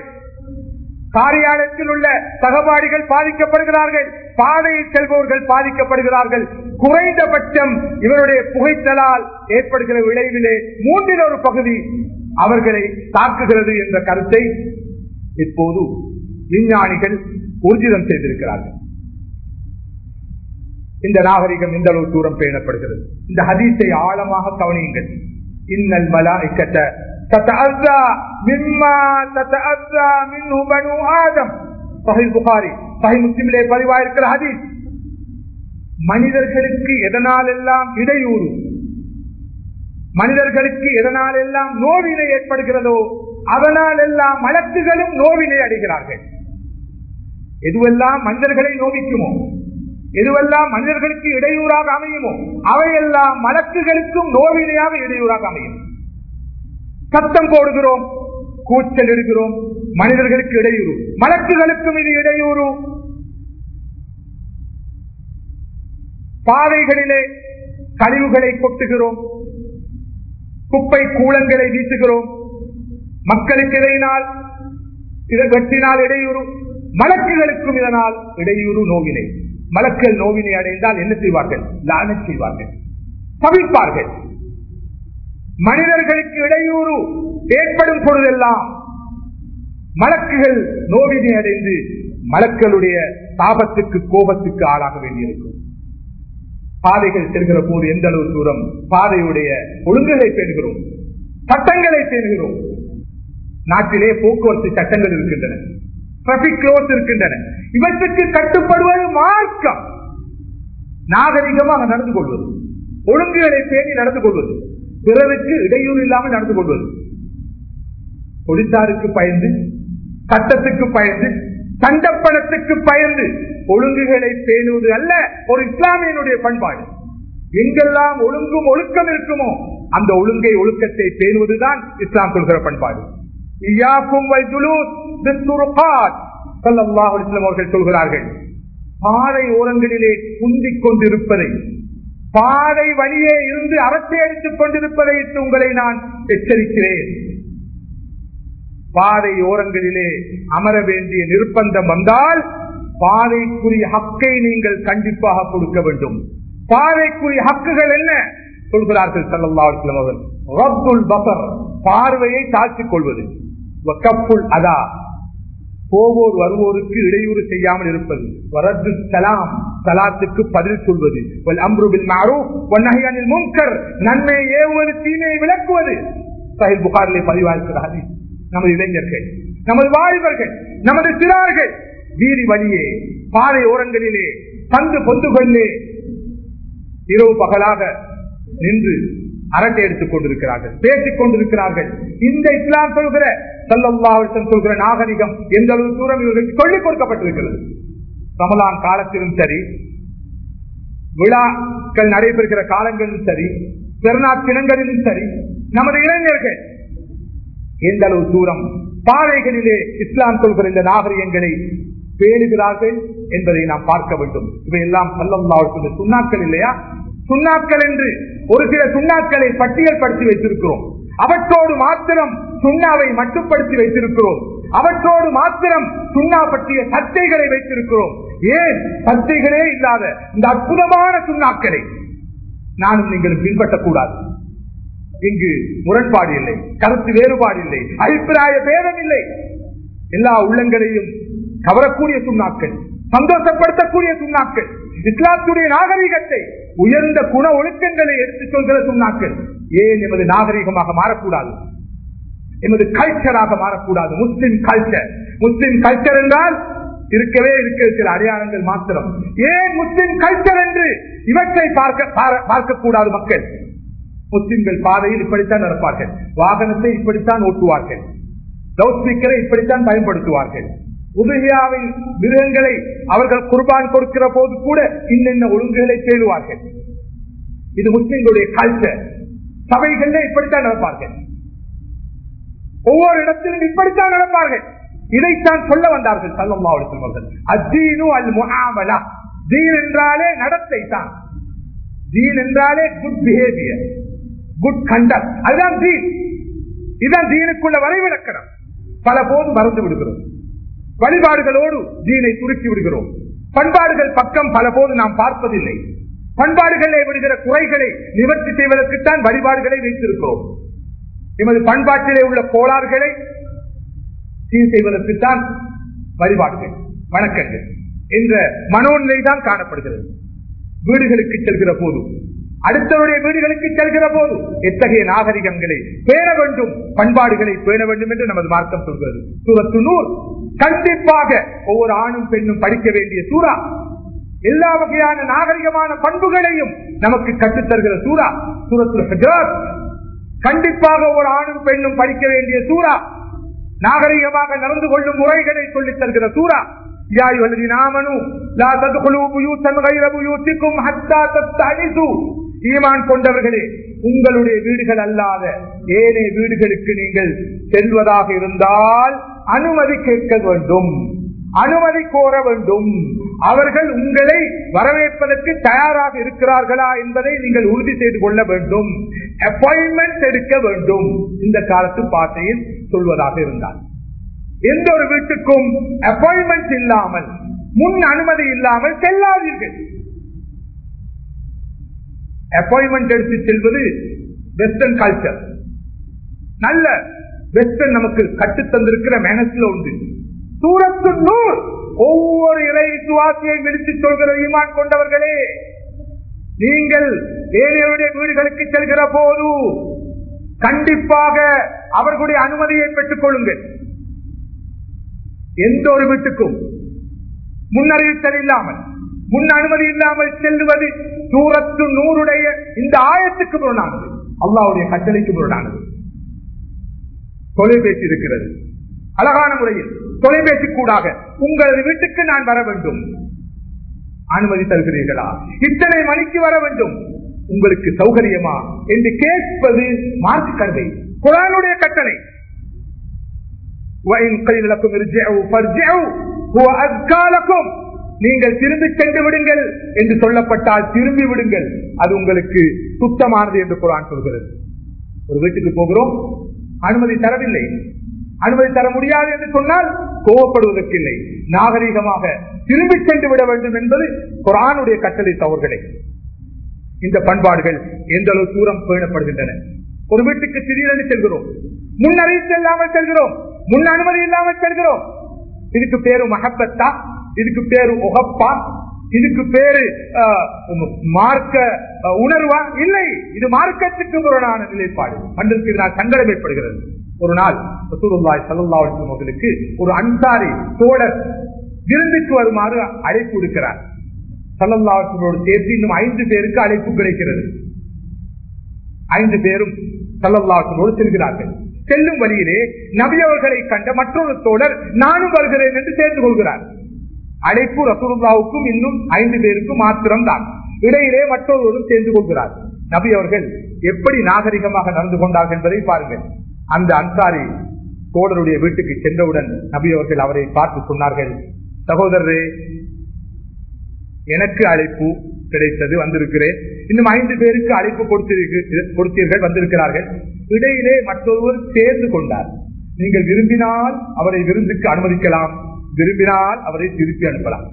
காரியாலயத்தில் உள்ள சகபாடிகள் பாதிக்கப்படுகிறார்கள் பாதையில் செல்பவர்கள் பாதிக்கப்படுகிறார்கள். குறைந்தபட்சம் இவருடைய புகைத்தலால் ஏற்படுகிற விளைவிலே மூன்றில் ஒரு பகுதி அவர்களை தாக்குகிறது என்ற கருத்தை இப்போது விஞ்ஞானிகள் ஊர்ஜிதம் செய்திருக்கிறார்கள். இந்த நாகரிகம் இந்த அளவு தூரம் பேணப்படுகிறது. இந்த ஹதீஸை ஆழமாக கவனியுங்கள். இன்னல் மலாய்க்கட்ட تتأذى مما تتأذى منه بنو آدم صحيح البخاري صحيح مسلم பதிவாயிருக்கிற ஹதீஸ் மனிதர்களுக்கு எதனால் எல்லாம் இடையூறு மனிதர்களுக்கு எதனால் எல்லாம் நோவினை ஏற்படுகிறதோ அதனால் எல்லாம் மலக்குகளும் நோவினை அடைகிறார்கள் எதுவெல்லாம் மனிதர்களை நோவிக்குமோ எதுவெல்லாம் மனிதர்களுக்கு இடையூறாக அமையுமோ அவையெல்லாம் மலக்குகளுக்கும் நோவினையாக இடையூறாக அமையும் சத்தம் போடுகிறோம் கூச்சல் இடுகிறோம் மனிதர்களுக்கு இடையூறு. மலக்குகளுக்கும் இது இடையூறு. பாதைகளிலே கழிவுகளை கொட்டுகிறோம். குப்பை கூலங்களை வீசுகிறோம். மக்களுக்கு இதனால் இதன் வெட்டினால் இடையூறு. மலக்குகளுக்கும் இதனால் இடையூறு நோவினை. மலக்கள் நோவினை அடைந்தால் என்ன செய்வார்கள்? லான செய்வார்கள். தவிப்பார்கள். மனிதர்களுக்கு இடையூறு ஏற்படும் பொழுதெல்லாம் மலக்குகள் நோவினை அடைந்து மலக்களுடைய தாபத்துக்கு கோபத்துக்கு ஆளாக வேண்டியிருக்கும். பாதைகள் செல்கிற போது எந்த அளவு தூரம்? பாதையுடைய ஒழுங்குகளை பேணுகிறோம். சட்டங்களை பேணுகிறோம். நாட்டிலே போக்குவரத்து சட்டங்கள் இருக்கின்றன. டிராபிக் ரோஸ் இருக்கின்றன. இவற்றுக்கு கட்டுப்படுவது மார்க்கம். நாகரிகமாக நடந்து கொள்வது. ஒழுங்குகளை பேணி நடந்து கொள்வது. பிறருக்கு இடையூறு இல்லாமல் நடந்து கொள்வது. போலீசாருக்கு பயந்து சட்டத்துக்கு பயந்து சண்டப்பணத்துக்கு பயந்து ஒழுங்குகளை பேணுவது அல்ல ஒரு இஸ்லாமியனுடைய பண்பாடு. எங்கெல்லாம் ஒழுங்கும் ஒழுக்கம் இருக்குமோ அந்த ஒழுங்கை ஒழுக்கத்தை பேணுவதுதான் இஸ்லாம் சொல்கிற பண்பாடு. அவர்கள் சொல்கிறார்கள். பாறை ஓரங்களிலே குந்திக் கொண்டிருப்பதை பாதை வழியே இருந்து அரசை அடித்துக் கொண்டிருப்பதை உங்களை நான் எச்சரிக்கிறேன். பாதை ஓரங்களிலே அமர வேண்டிய நிர்பந்தம் வந்தால் பாதைக்குரிய ஹக்கை நீங்கள் கண்டிப்பாக கொடுக்க வேண்டும். பாதைக்குரிய ஹக்குகள் என்ன? சொல்கிறார்கள் சல்லாஹர்கள் ரப்புல் பசர் பார்வையை தாழ்த்திக் கொள்வது. கப்புல் அதா போவோர் வருவோருக்கு இடையூறு செய்யாமல் இருப்பது. வரது சலாம் சலாத்துக்கு பதில் சொல்வது. அம்ருபில் மாரூப் ஒன்னகையானில் முன்கர் நன்மை ஏவுவது தீமையை விளக்குவது. சஹில் புகாரிலே பதிவாஇருக்கிறார்கள் நமது இளைஞர்கள் நமது வாலிபர்கள் நமது சிறார்கள் வீதி வழியே பாறை ஓரங்களிலே பந்து பொந்துகளிலே இரவு பகலாக நின்று அரட்டை எடுத்துக் கொண்டிருக்கிறார்கள் பேசிக் கொண்டிருக்கிறார்கள். இந்த இஸ்லாம் சொல்கிற சல்லாவிடம் சொல்கிற நாகரிகம் எந்த அளவு தூரம் இவர்களுக்கு சொல்லிக் கொடுக்கப்பட்டிருக்கிறது? ரமலான் காலத்திலும் சரி விழாக்கள் நடைபெறுகிற காலங்களிலும் சரி பெருநாள் தினங்களிலும் சரி நமது இளைஞர்கள் எந்த அளவு தூரம் பாறைகளிலே இஸ்லாம் சொல்கிற இந்த நாகரிகங்களை பேணுகிறார்கள் என்பதை நாம் பார்க்க வேண்டும். இவையெல்லாம் சல்லல்லாவுக்கு சுண்ணாக்கள் இல்லையா? சுண்ணாக்கள் என்று ஒரு சில சுண்ணாக்களை பட்டியல் படுத்தி வைத்திருக்கிறோம். அவற்றோடு மாத்திரம் சுண்ணாவை மட்டுப்படுத்தி வைத்திருக்கிறோம். அவற்றோடு மாத்திரம் சுண்ணா பற்றிய சர்ச்சைகளை வைத்திருக்கிறோம். ஏன்? சர்ச்சைகளே இல்லாத இந்த அற்புதமான சுண்ணாக்களை நானும் நீங்கள் பின்பற்றக்கூடாது. இங்கு முரண்பாடு இல்லை கருத்து வேறுபாடு இல்லை அபிப்பிராய பேதம் இல்லை. எல்லா உள்ளங்களையும் கவரக்கூடிய சுண்ணாக்கள் சந்தோஷப்படுத்தக்கூடிய சுண்ணாக்கள் இஸ்லாத்துடைய நாகரீகத்தை உயர்ந்த குண ஒழுக்கங்களை எடுத்துச் சொல்கிற சுண்ணாக்கள். ஏன் எமது நாகரிகமாக மாறக்கூடாது? எமது கல்ச்சராக மாறக்கூடாது. முஸ்லிம் கல்ச்சர் முஸ்லிம் கல்ச்சர் என்றால் இருக்கவே இருக்க சில அடையாளங்கள் மாத்திரம். ஏன் முஸ்லிம் கல்ச்சர் என்று இவற்றை பார்க்க பார்க்கக்கூடாது மக்கள்? முஸ்லிம்கள் பாதையில் இப்படித்தான் நடப்பார்கள். வாகனத்தை இப்படித்தான் ஓட்டுவார்கள். லவுட் ஸ்பீக்கரை இப்படித்தான் பயன்படுத்துவார்கள். உதவியாவின் மிருகங்களை அவர்கள் குர்பான் கொடுக்கிற போது கூட இன்னென்ன ஒழுங்குகளை தேடுவார்கள்? இது முஸ்லிம்களுடைய கல்ச்சர் சபைகள்ல இப்படித்தான் நடப்பார்கள். ஒவ்வொரு இடத்திலும் இப்படித்தான் நடப்பார்கள். இதைத்தான் சொல்ல வந்தார்கள் சல்லம்மாவுடைய செல்வர்கள் அஜீனு அல் முகாமலா தீன் என்றாலே நடத்தை தான். தீன் என்றாலே குட் பிஹேவியர் குட் கண்டக்ட் அதுதான் தீன். இதுதான் தீனுக்குள்ள வரைவிலக்கணம். பல போது மறந்து விடுகிறோம் வழிபாடுகளோடு தீனை துருக்கி விடுகிறோம். பண்பாடுகள் பக்கம் பல போது நாம் பார்ப்பதில்லை. பண்பாடுகளை விடுகிற குறைகளை நிவர்த்தி செய்வதற்குத்தான் வழிபாடுகளை வைத்திருக்கிறோம். எமது பண்பாட்டிலே உள்ள கோளாறுகளை சீர் செய்வதற்குத்தான் வழிபாடுகள் வணக்கங்கள் என்ற மனோநிலை தான் காணப்படுகிறது. வீடுகளுக்கு செல்கிற போது அடுத்தவருடைய வீடுகளுக்கு செல்கிற போது எத்தகைய நாகரிகங்களை பேண வேண்டும் பண்பாடுகளை பேண வேண்டும் என்று நமது மார்க்கம் சொல்கிறது. சூரத்து நூல் கண்டிப்பாக ஒவ்வொரு ஆணும் பெண்ணும் படிக்க வேண்டிய சூறா. எல்லா வகையான நாகரிகமான பண்புகளையும் நமக்கு கற்றுத்தருகிற சூறா சூரத்து ஹஜார் கண்டிப்பாக ஒரு ஆணும் பெண்ணும் படிக்க வேண்டிய சூறா. நாகரிகமாக நடந்து கொள்ளும் முறைகளை சொல்லித் தருகிற சூறா. யாய் வலதி நாமனு லா ததுகுலு புயூத்தன் கைர புயூத்திக்கும் ஹத்தா தத்தானிசு ஈமான் கொண்டவர்களே உங்களுடைய வீடுகள் அல்லாத ஏனைய வீடுகளுக்கு நீங்கள் செல்வதாக இருந்தால் அனுமதி கேட்க வேண்டும். அனுமதி கோர வேண்டும். அவர்கள் உங்களை வரவேற்பதற்கு தயாராக இருக்கிறார்களா என்பதை நீங்கள் உறுதி செய்து கொள்ள வேண்டும். அப்பாயின்மெண்ட் எடுக்க வேண்டும். இந்த காலத்து பாட்டையில் சொல்வதாக இருந்தால் எந்த ஒரு வீட்டுக்கும் அப்பாயின்மெண்ட் இல்லாமல் முன் அனுமதி இல்லாமல் செல்லாதீர்கள். அப்பாயின்மெண்ட் எடுத்து செல்வது வெஸ்டர்ன் கல்ச்சர் நல்ல வெஸ்டர்ன் நமக்கு கட்டு தந்திருக்கிற மேனஸ்ல உண்டு. சூரத்து நூல் ஒவ்வொரு இறை சுவாசியை விடுத்து சொல்கிற ஈமான் கொண்டவர்களே நீங்கள் ஏழையருடைய வீடுகளுக்கு செல்கிற போது கண்டிப்பாக அவர்களுடைய அனுமதியை பெற்றுக் கொள்ளுங்கள். எந்த ஒரு வீட்டுக்கும் முன்னறிவித்தல் இல்லாமல் முன் அனுமதி இல்லாமல் செல்லுவது சூரத்து நூறுடைய இந்த ஆயத்துக்கு புறனானது அல்லாவுடைய கட்டளைக்கு புறனானது தொலைபேசி இருக்கிறது. அழகான முறையில் தொலைபேசி கூடாக உங்களது வீட்டுக்கு நான் வர வேண்டும். அனுமதி தருகிறீர்களா? இத்தனை மணிக்கு வர வேண்டும். உங்களுக்கு சௌகரியமா என்று கேட்பது மார்க்கு கருதை. குரானுடைய கட்டளை. நீங்கள் திரும்பி சென்று விடுங்கள் என்று சொல்லப்பட்டால் திரும்பி விடுங்கள். அது உங்களுக்கு சுத்தமானது என்று குரான் சொல்கிறது. ஒரு வீட்டுக்கு போகிறோம். அனுமதி தரவில்லை. அனுமதி தர முடியாது என்று சொன்னால் கோவப்படுவதற்கு இல்லை நாகரிகமாக திரும்பி சென்று விட வேண்டும் என்பது குரானுடைய கட்டளை தவறுகளை. இந்த பண்பாடுகள் எந்த அளவு தூரம் பேணப்படுகின்றன? ஒரு வீட்டுக்கு திடீரென்று செல்கிறோம். முன் இல்லாமல் செல்கிறோம். முன் அனுமதி இல்லாமல் செல்கிறோம். இதுக்கு பேரு மகப்பத்தா இதுக்கு பேரு உகப்பா இதுக்கு பேரு அஹ், மார்க்க உணர்வா? இல்லை. இது மார்க்கத்துக்கு முரணான நிலைப்பாடு. கண்டிருக்கு நான் சங்கடம் ஒரு நாள் ரசூலுல்லாஹி ஸல்லல்லாஹு அவர்களுக்கு ஒரு அன்சாரி தோழர் விருந்துக்கு வருமாறு அழைப்பு கொடுக்கிறார் ஸல்லல்லாஹு சேர்த்து இன்னும் ஐந்து பேருக்கு அழைப்பு கிடைக்கிறது. ஐந்து பேரும் சல்லல்லாஹோடு செல்கிறார்கள். செல்லும் வழியிலே நபியவர்களை கண்ட மற்றொரு தோழர் நானும் வருகிறேன் என்று சேர்ந்து கொள்கிறார். அழைப்பு ரசூலுல்லாவுக்கும் இன்னும் ஐந்து பேருக்கும் மாத்திரம் தான் இடையிலே மற்றொருவரும் சேர்ந்து கொள்கிறார் நபி அவர்கள் எப்படி நாகரிகமாக நடந்து கொண்டார்கள் என்பதை பாருங்கள். அந்த அன்சாரி தோழருடைய வீட்டுக்கு சென்றவுடன் நபி அவர்கள் அவரை பார்த்து சொன்னார்கள் சகோதரரே எனக்கு அழைப்பு கிடைத்தது வந்திருக்கிறேன். இன்னும் ஐந்து பேருக்கு அழைப்பு கொடுத்திருக்கு- கொடுத்தீர்கள் வந்திருக்கிறார்கள். இடையிலே மற்றொருவர் சேர்ந்து கொண்டார். நீங்கள் விரும்பினால் அவரை விருந்துக்கு அனுமதிக்கலாம். விரும்பினால் அவரை திருப்பி அனுப்பலாம்.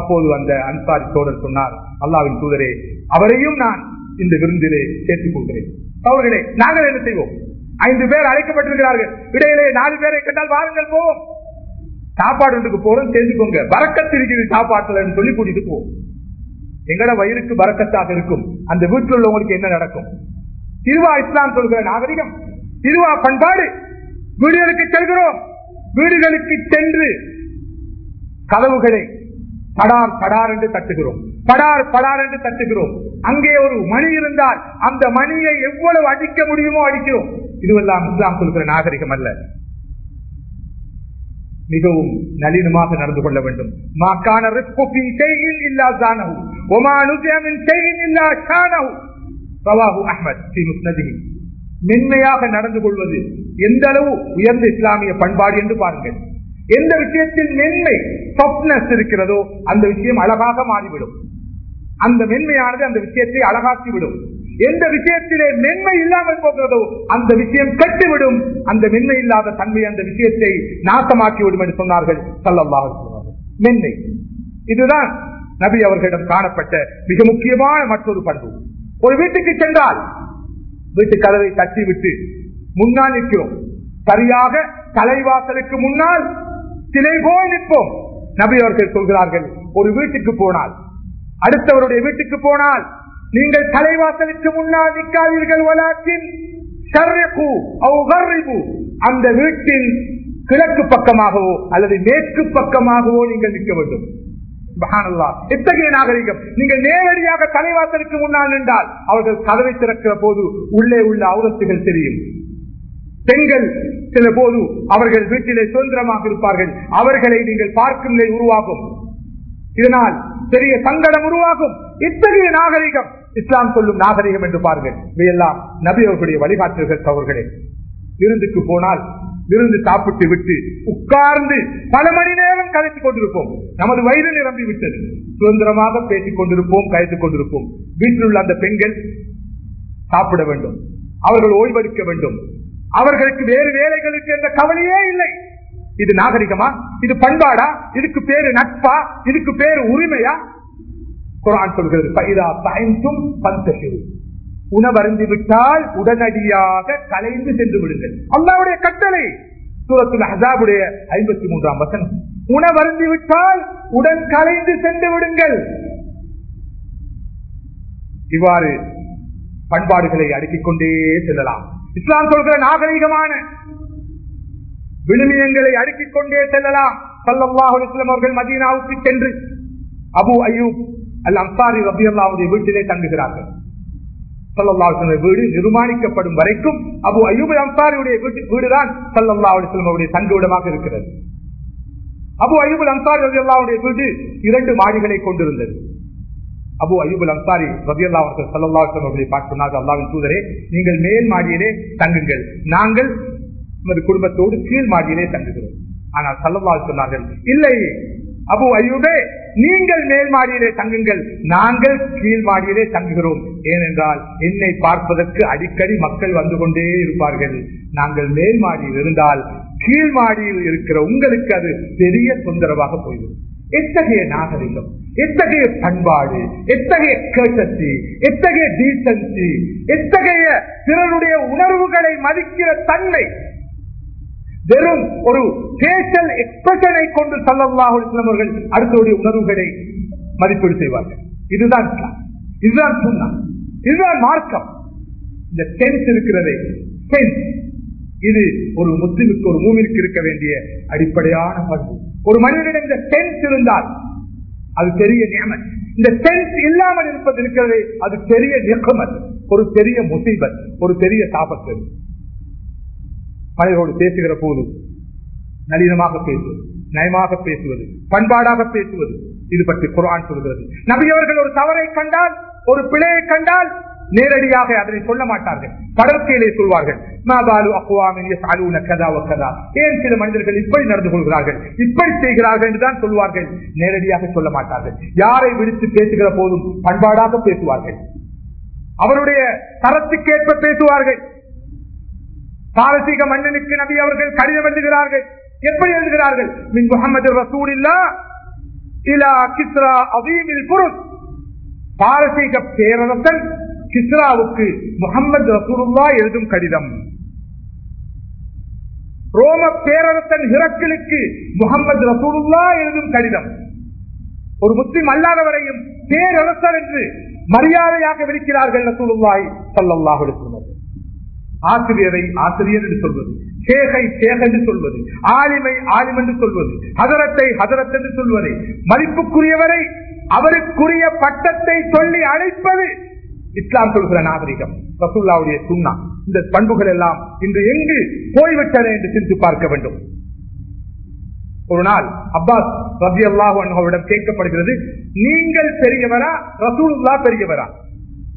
அப்போது அந்த அன்சாரி தோழர் சொன்னார் அல்லாவின் தூதரே அவரையும் நான் இந்த விருந்திலே சேர்த்துக் கொள்கிறேன். அவர்களே நாங்கள் என்ன செய்வோம்? ஐந்து பேர் அழைக்கப்பட்டிருக்கிறார்கள். இடையிலே நாலு பேரை கண்டால் வாருங்கள் போவோம். சாப்பாடு போறோம் சேர்ந்துக்கோங்க வரக்கத்திருக்கிறது இருக்குது சாப்பாட்டுல சொல்லி கூட்டிட்டு போவோம். எங்கட வயிறுக்கு வரக்கத்தாக இருக்கும். அந்த வீட்டில் உள்ளவங்களுக்கு என்ன நடக்கும்? திருவா இஸ்லாம் சொல்கிற நாகரிகம். திருவா பண்பாடு. வீடுகளுக்கு செல்கிறோம். வீடுகளுக்கு சென்று கதவுகளை படார் படார் என்று தட்டுகிறோம். படார் படார் என்று தட்டுகிறோம். அங்கே ஒரு மணி இருந்தால் அந்த மணியை எவ்வளவு அடிக்க முடியுமோ அடிக்கிறோம். இதுவெல்லாம் இஸ்லாம் சொல்கிற நாகரிகம் அல்ல. மிகவும் நளினமாக நடந்து கொள்ள வேண்டும். மாக்கான ரிஸ்கு செய்கின் இல்லா ஜானஹு செய்கின் இல்லா ஷானஹு. ரவாஹு அஹ்மத். ஸ்ரீ முஸ்னதிஹி. மென்மையாக நடந்து கொள்வது எந்த அளவு உயர்ந்த இஸ்லாமிய பண்பாடு என்று பாருங்கள். எந்த விஷயத்தில் மென்மை softness இருக்கிறதோ அந்த விஷயம் அழகாக மாறிவிடும். அந்த மென்மையானது அந்த விஷயத்தை அழகாக்கிவிடும். எந்த விஷயத்திலே மென்மை இல்லாமல் போகிறதோ அந்த விஷயம் கட்டிவிடும். அந்த மென்மை இல்லாத தன்மை அந்த விஷயத்தை நாசமாக்கிவிடும் என்று சொன்னார்கள் சல்லல்லாஹு மென்மை. இதுதான் நபி அவர்களிடம் காணப்பட்ட மிக முக்கியமான மற்றொரு பண்பு. ஒரு வீட்டுக்கு சென்றால் வீட்டு கதவை தட்டிவிட்டு முன்னால் நிற்கிறோம். சரியாக தலைவாசலுக்கு முன்னால் சிலை போல் நிற்போம். நபி அவர்கள் சொல்கிறார்கள் ஒரு வீட்டுக்கு போனால் அடுத்தவருடைய வீட்டுக்கு போனால் நீங்கள் தலைவாசலுக்கு முன்னால் நிற்காதீர்கள். வலாக்கின் அந்த வீட்டின் கிழக்கு பக்கமாகவோ அல்லது மேற்கு பக்கமாகவோ நீங்கள் நிற்க வேண்டும். இத்தகைய நாகரிகம். நீங்கள் நேரடியாக தலைவாசலுக்கு முன்னால் நின்றால் அவர்கள் கதவை திறக்கிற போது உள்ளே உள்ள அவுரத்துகள் தெரியும். பெண்கள் சில போது அவர்கள் வீட்டிலே சுதந்திரமாக இருப்பார்கள். அவர்களை நீங்கள் பார்க்கும் நிலை உருவாகும். இதனால் பெரிய சங்கடம் உருவாகும். இத்தகைய நாகரிகம். இஸ்லாம் சொல்லும் நாகரிகம் என்று பாருங்கள். இவையெல்லாம் நபி அவர்களுடைய வழிகாட்டுகள் அவர்களே விருந்துக்கு போனால் விருந்து சாப்பிட்டு விட்டு உட்கார்ந்து பல மணி நேரம் கதைத்துக் கொண்டிருப்போம். நமது வயிறு நிரம்பி விட்டது. சுதந்திரமாக பேசிக் கொண்டிருப்போம் கதைத்துக் கொண்டிருப்போம். வீட்டில் உள்ள அந்த பெண்கள் சாப்பிட வேண்டும். அவர்கள் ஓய்வெடுக்க வேண்டும். அவர்களுக்கு வேறு வேலைகளுக்கு என்ற கவலையே இல்லை. இது நாகரிகமா? இது பண்பாடா? இதுக்கு பேரு நட்பா? இதுக்கு பேரு உரிமையா? குரான் சொல்கிறது பயிரா பயந்தும் ஃபந்தஷிரு." உணவருந்து விட்டால் உடனடியாக கலைந்து சென்று விடுங்கள். அல்லாவுடைய கட்டளை சூரத்துல் ஹசாபுடைய ஐம்பத்தி மூன்றாம் வசனம். உணவருந்து விட்டால் உடன் கலைந்து சென்று விடுங்கள். இவ்வாறு பண்பாடுகளை அடுக்கிக் கொண்டே செல்லலாம். இஸ்லாம் சொல்கிற நாகரிகமான விழுமியங்களை அடுக்கிக் கொண்டே செல்லலாம். சல்லல்லாஹு அலைஹி அவர்கள் மதீனாவுக்கு சென்று அபு அய்யூப் அல் ரபி அல்லாவுடைய வீட்டிலே தங்குகிறார்கள். சல்லல்லாஹு வீடு நிர்மாணிக்கப்படும் வரைக்கும் அபு அய்யூப் அன்சாரியுடைய வீடுதான் சல்லல்லாஹு அலைஹி தங்குவிடமாக இருக்கிறது. அபு அய்யூப் அன்சாரி ரபியல்லாவுடைய வீடு இரண்டு மாடிகளை கொண்டிருந்தது. அபு அய்யூபுல் அன்சாரி ரபியல்லா அவர்கள் சல்லல்லாஹு அவர்களை பார்த்து சொன்னார்கள் அல்லாவின் தூதரே நீங்கள் மேல் மாடியிலே தங்குங்கள். நாங்கள் நமது குடும்பத்தோடு கீழ் மாடியிலே தங்குகிறோம். ஆனால் சல்லல்லாஹு சொன்னார்கள் இல்லை அபு ஐயூபே நீங்கள் மேல் மாடியிலே தங்குங்கள். நாங்கள் கீழ் மாடியிலே தங்குகிறோம். ஏனென்றால் என்னை பார்ப்பதற்கு அடிக்கடி மக்கள் வந்து கொண்டே இருப்பார்கள். நாங்கள் மேல் மாடியில் இருந்தால் கீழ் மாடியில் இருக்கிற உங்களுக்கு அது பெரிய தொந்தரவாக போய்விடும். எத்தகைய நாகரிகம் எத்தகைய பண்பாடு எத்தகைய கேட்டசி எத்தகைய டீசன்சி எத்தகைய பிறருடைய உணர்வுகளை மதிக்கிற தன்மை வெறும் ஒரு ஃபேஷியல் எக்ஸ்பிரஷனை கொண்டு சல்லாஹர்கள் அலைஹி அடுத்தவருடைய உணர்வுகளை மதிப்பீடு செய்வார்கள். இதுதான் இதுதான் சுன்னா இதுதான் மார்க்கம். இந்த டென்ஸ் இருக்கிறதே. டென்ஸ் இது ஒரு முஸ்லிமுக்கு ஒரு மூவிற்கு இருக்க வேண்டிய அடிப்படையான பண்பு. ஒரு மனிதனிடம் இந்த டென்ஸ் இருந்தால் அது பெரிய நியமன். இந்த டென்ஸ் இல்லாமல் இருப்பது இருக்கிறது அது பெரிய நிகமத் ஒரு பெரிய முசீபத். ஒரு பெரிய தாபத்து. மனிதரோடு பேசுகிற போது நளினமாக பேசுவது நயமாக பேசுவது பண்பாடாக பேசுவது இது பற்றி குரான் சொல்கிறது. நபி அவர்கள் ஒரு தவறை கண்டால் ஒரு பிழையை கண்டால் நேரடியாக அதனை சொல்ல மாட்டார்கள். படற்கையிலே சொல்வார்கள் கதா. ஏன் சில மனிதர்கள் இப்படி நடந்து கொள்கிறார்கள் இப்படி செய்கிறார்கள் என்றுதான் சொல்வார்கள் நேரடியாக சொல்ல மாட்டார்கள். யாரை விடுத்து பேசுகிற போதும் பண்பாடாக பேசுவார்கள். அவருடைய தரத்துக்கேற்ப பேசுவார்கள். பாரசீக மன்னனுக்கு நபி அவர்கள் கடிதம் எழுதுகிறார்கள். எப்படி எழுதுகிறார்கள்? மின் முகமது ரசூலில்லா இலா கிஸ்ரா அதீமில் புருஷ். பாரசீக பேரரசன் கிஸ்ராவுக்கு முகமது ரசூலுல்லா எழுதும் கடிதம். ரோம பேரரசன் ஹிரக்கிலுக்கு முகமது ரசூலுல்லா எழுதும் கடிதம். ஒரு முஸ்லிம் அல்லாதவரையும் பேரரசர் என்று மரியாதையாக விடுக்கிறார்கள் ரசூலுல்லாய் ஸல்லல்லாஹு ஆசிரியரை ஆசிரியர் என்று சொல்வது சேகை சேக என்று சொல்வது ஆலிமை ஆலிம் என்று சொல்வது ஹதரத்தை ஹதரத் என்று சொல்வது மதிப்புக்குரியவரை அவருக்குரிய பட்டத்தை சொல்லி அழைப்பது இஸ்லாம் சொல்கிற நாகரிகம் ரசூல்லாவுடைய சுண்ணா. இந்த பண்புகள் எல்லாம் இன்று எங்கு போய்விட்டன என்று சிந்தித்து பார்க்க வேண்டும். ஒரு நாள் அப்பாஸ் ரபி அல்லாஹுவிடம் கேட்கப்படுகிறது நீங்கள் பெரியவரா? ரசூல்லா பெரியவரா?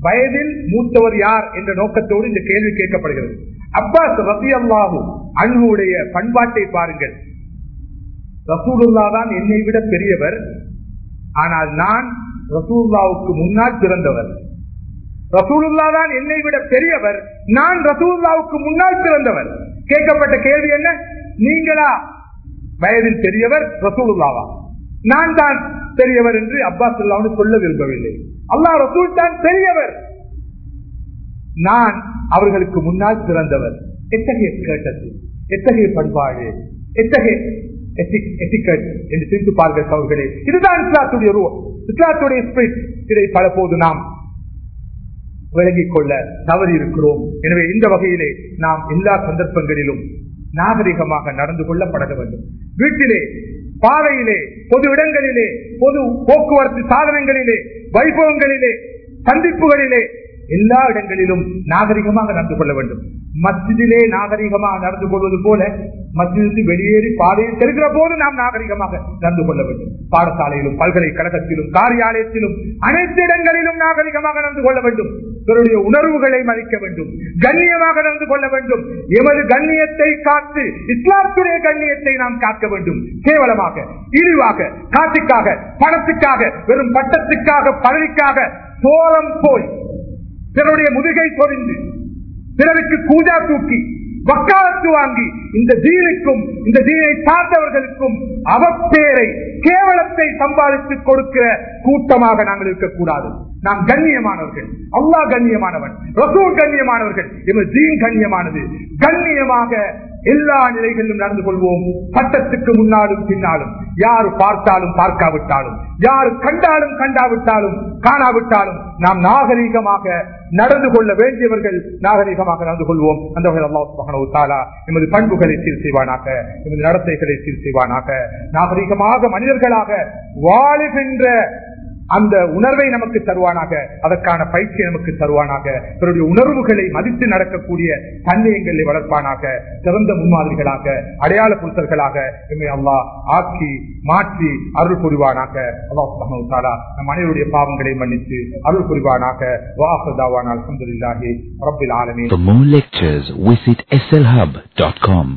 வயதில் மூத்தவர் யார் என்ற நோக்கத்தோடு இந்த கேள்வி கேட்கப்படுகிறது. அப்பாஸ் ரபி அல்லாஹு அன்புடைய பண்பாட்டை பாருங்கள். ரசூலுல்லா தான் என்னை விட பெரியவர். ஆனால் நான் ரசூல்லாவுக்கு முன்னால் பிறந்தவர். ரசூலுல்லா தான் என்னை விட பெரியவர். நான் ரசூல்லாவுக்கு முன்னால் பிறந்தவர். கேட்கப்பட்ட கேள்வி என்ன? நீங்களா? வயதில் பெரியவர் ரசூலுல்லாவா நான் தான் பெரியவர் என்று அப்பாஸ் அல்லாவுன்னு சொல்ல விரும்பவில்லை. அல்லாஹ் ரசூல் தான் பெரியவர். நான் அவர்களுக்கு முன்னால் பிறந்தவர் எத்தகைய கேட்டது? எத்தகைய பண்பாடு? எத்தகைய எத்திக்கட் என்று சிரித்து பார்க்க அவர்களே இதுதான் இஸ்லாத்துடைய ரூ இஸ்லாத்துடைய ஸ்பிரிட் இதை பல போது நாம் விளங்கிக் கொள்ள தவறி இருக்கிறோம். எனவே இந்த வகையிலே நாம் எல்லா சந்தர்ப்பங்களிலும் நாகரிகமாக நடந்து கொள்ள பழக வேண்டும் வீட்டிலே பாதையிலே பொது இடங்களிலே பொது போக்குவரத்து சாதனங்களிலே வைபவங்களிலே சந்திப்புகளிலே எல்லா இடங்களிலும் நாகரிகமாக நடந்து கொள்ள வேண்டும். மஸ்ஜிதிலே நாகரிகமாக நடந்து கொள்வது போல மஸ்ஜிதிலிருந்து வெளியேறி பாதையில் செல்கிற போது நாம் நாகரிகமாக நடந்து கொள்ள வேண்டும். பாடசாலையிலும் பல்கலைக்கழகத்திலும் காரியாலயத்திலும் அனைத்து இடங்களிலும் நாகரிகமாக நடந்து கொள்ள வேண்டும். இவருடைய உணர்வுகளை மதிக்க வேண்டும். கண்ணியமாக நடந்து கொள்ள வேண்டும். எமது கண்ணியத்தை காத்து இஸ்லாத்துடைய கண்ணியத்தை நாம் காக்க வேண்டும். கேவலமாக இழிவாக காட்டுக்காக பணத்துக்காக வெறும் பட்டத்துக்காக பதவிக்காக சோளம் போய் பிறருடைய முதுகை பொறிந்து பிறருக்கு கூஜா தூக்கி வக்காலத்து வாங்கி இந்த தீனுக்கும் இந்த தீனை சார்ந்தவர்களுக்கும் அவப்பேரை கேவலத்தை சம்பாதித்து கொடுக்கிற கூட்டமாக நாங்கள் இருக்கக்கூடாது. நாம் கண்ணியமானவர்கள். அல்லா கண்ணியமானவன். ரசூல் கண்ணியமானவர்கள். இவர் தீன் கண்ணியமானது. கண்ணியமாக எல்லா நிலைகளிலும் நடந்து கொள்வோம். சட்டத்துக்கு முன்னாலும் பின்னாலும். யார் பார்த்தாலும் பார்க்காவிட்டாலும். யார் கண்டாலும் கண்டாவிட்டாலும் காணாவிட்டாலும் நாம் நாகரீகமாக நடந்து கொள்ள வேண்டியவர்கள் நாகரீகமாக நடந்து கொள்வோம். அந்த வகையில் அல்லாஹ் எமது பண்புகளை சீர் செய்வானாக எமது நடத்தைகளை சீர் செய்வானாக. நாகரீகமாக மனிதர்களாக வாழுகின்ற அந்த உணர்வை நமக்கு தருவானாக அதற்கான பயிற்சி நமக்கு தருவானாக இவருடைய உணர்வுகளை மதித்து நடக்கக்கூடிய தன்மையங்களை வளர்ப்பானாக சிறந்த முன்மாதிரிகளாக அடையாள புத்தர்களாக எம்மை அல்லா ஆக்கி மாற்றி அருள் புரிவானாக. அல்லாஹ் சுப்ஹானஹு வ நம் அனைவருடைய பாவங்களை மன்னித்து அருள் புரிவானாக. வாஹதாவான அல்ஹம்துலில்லாஹி ரப்பில் ஆலமே For more lectures, visit slhub.com.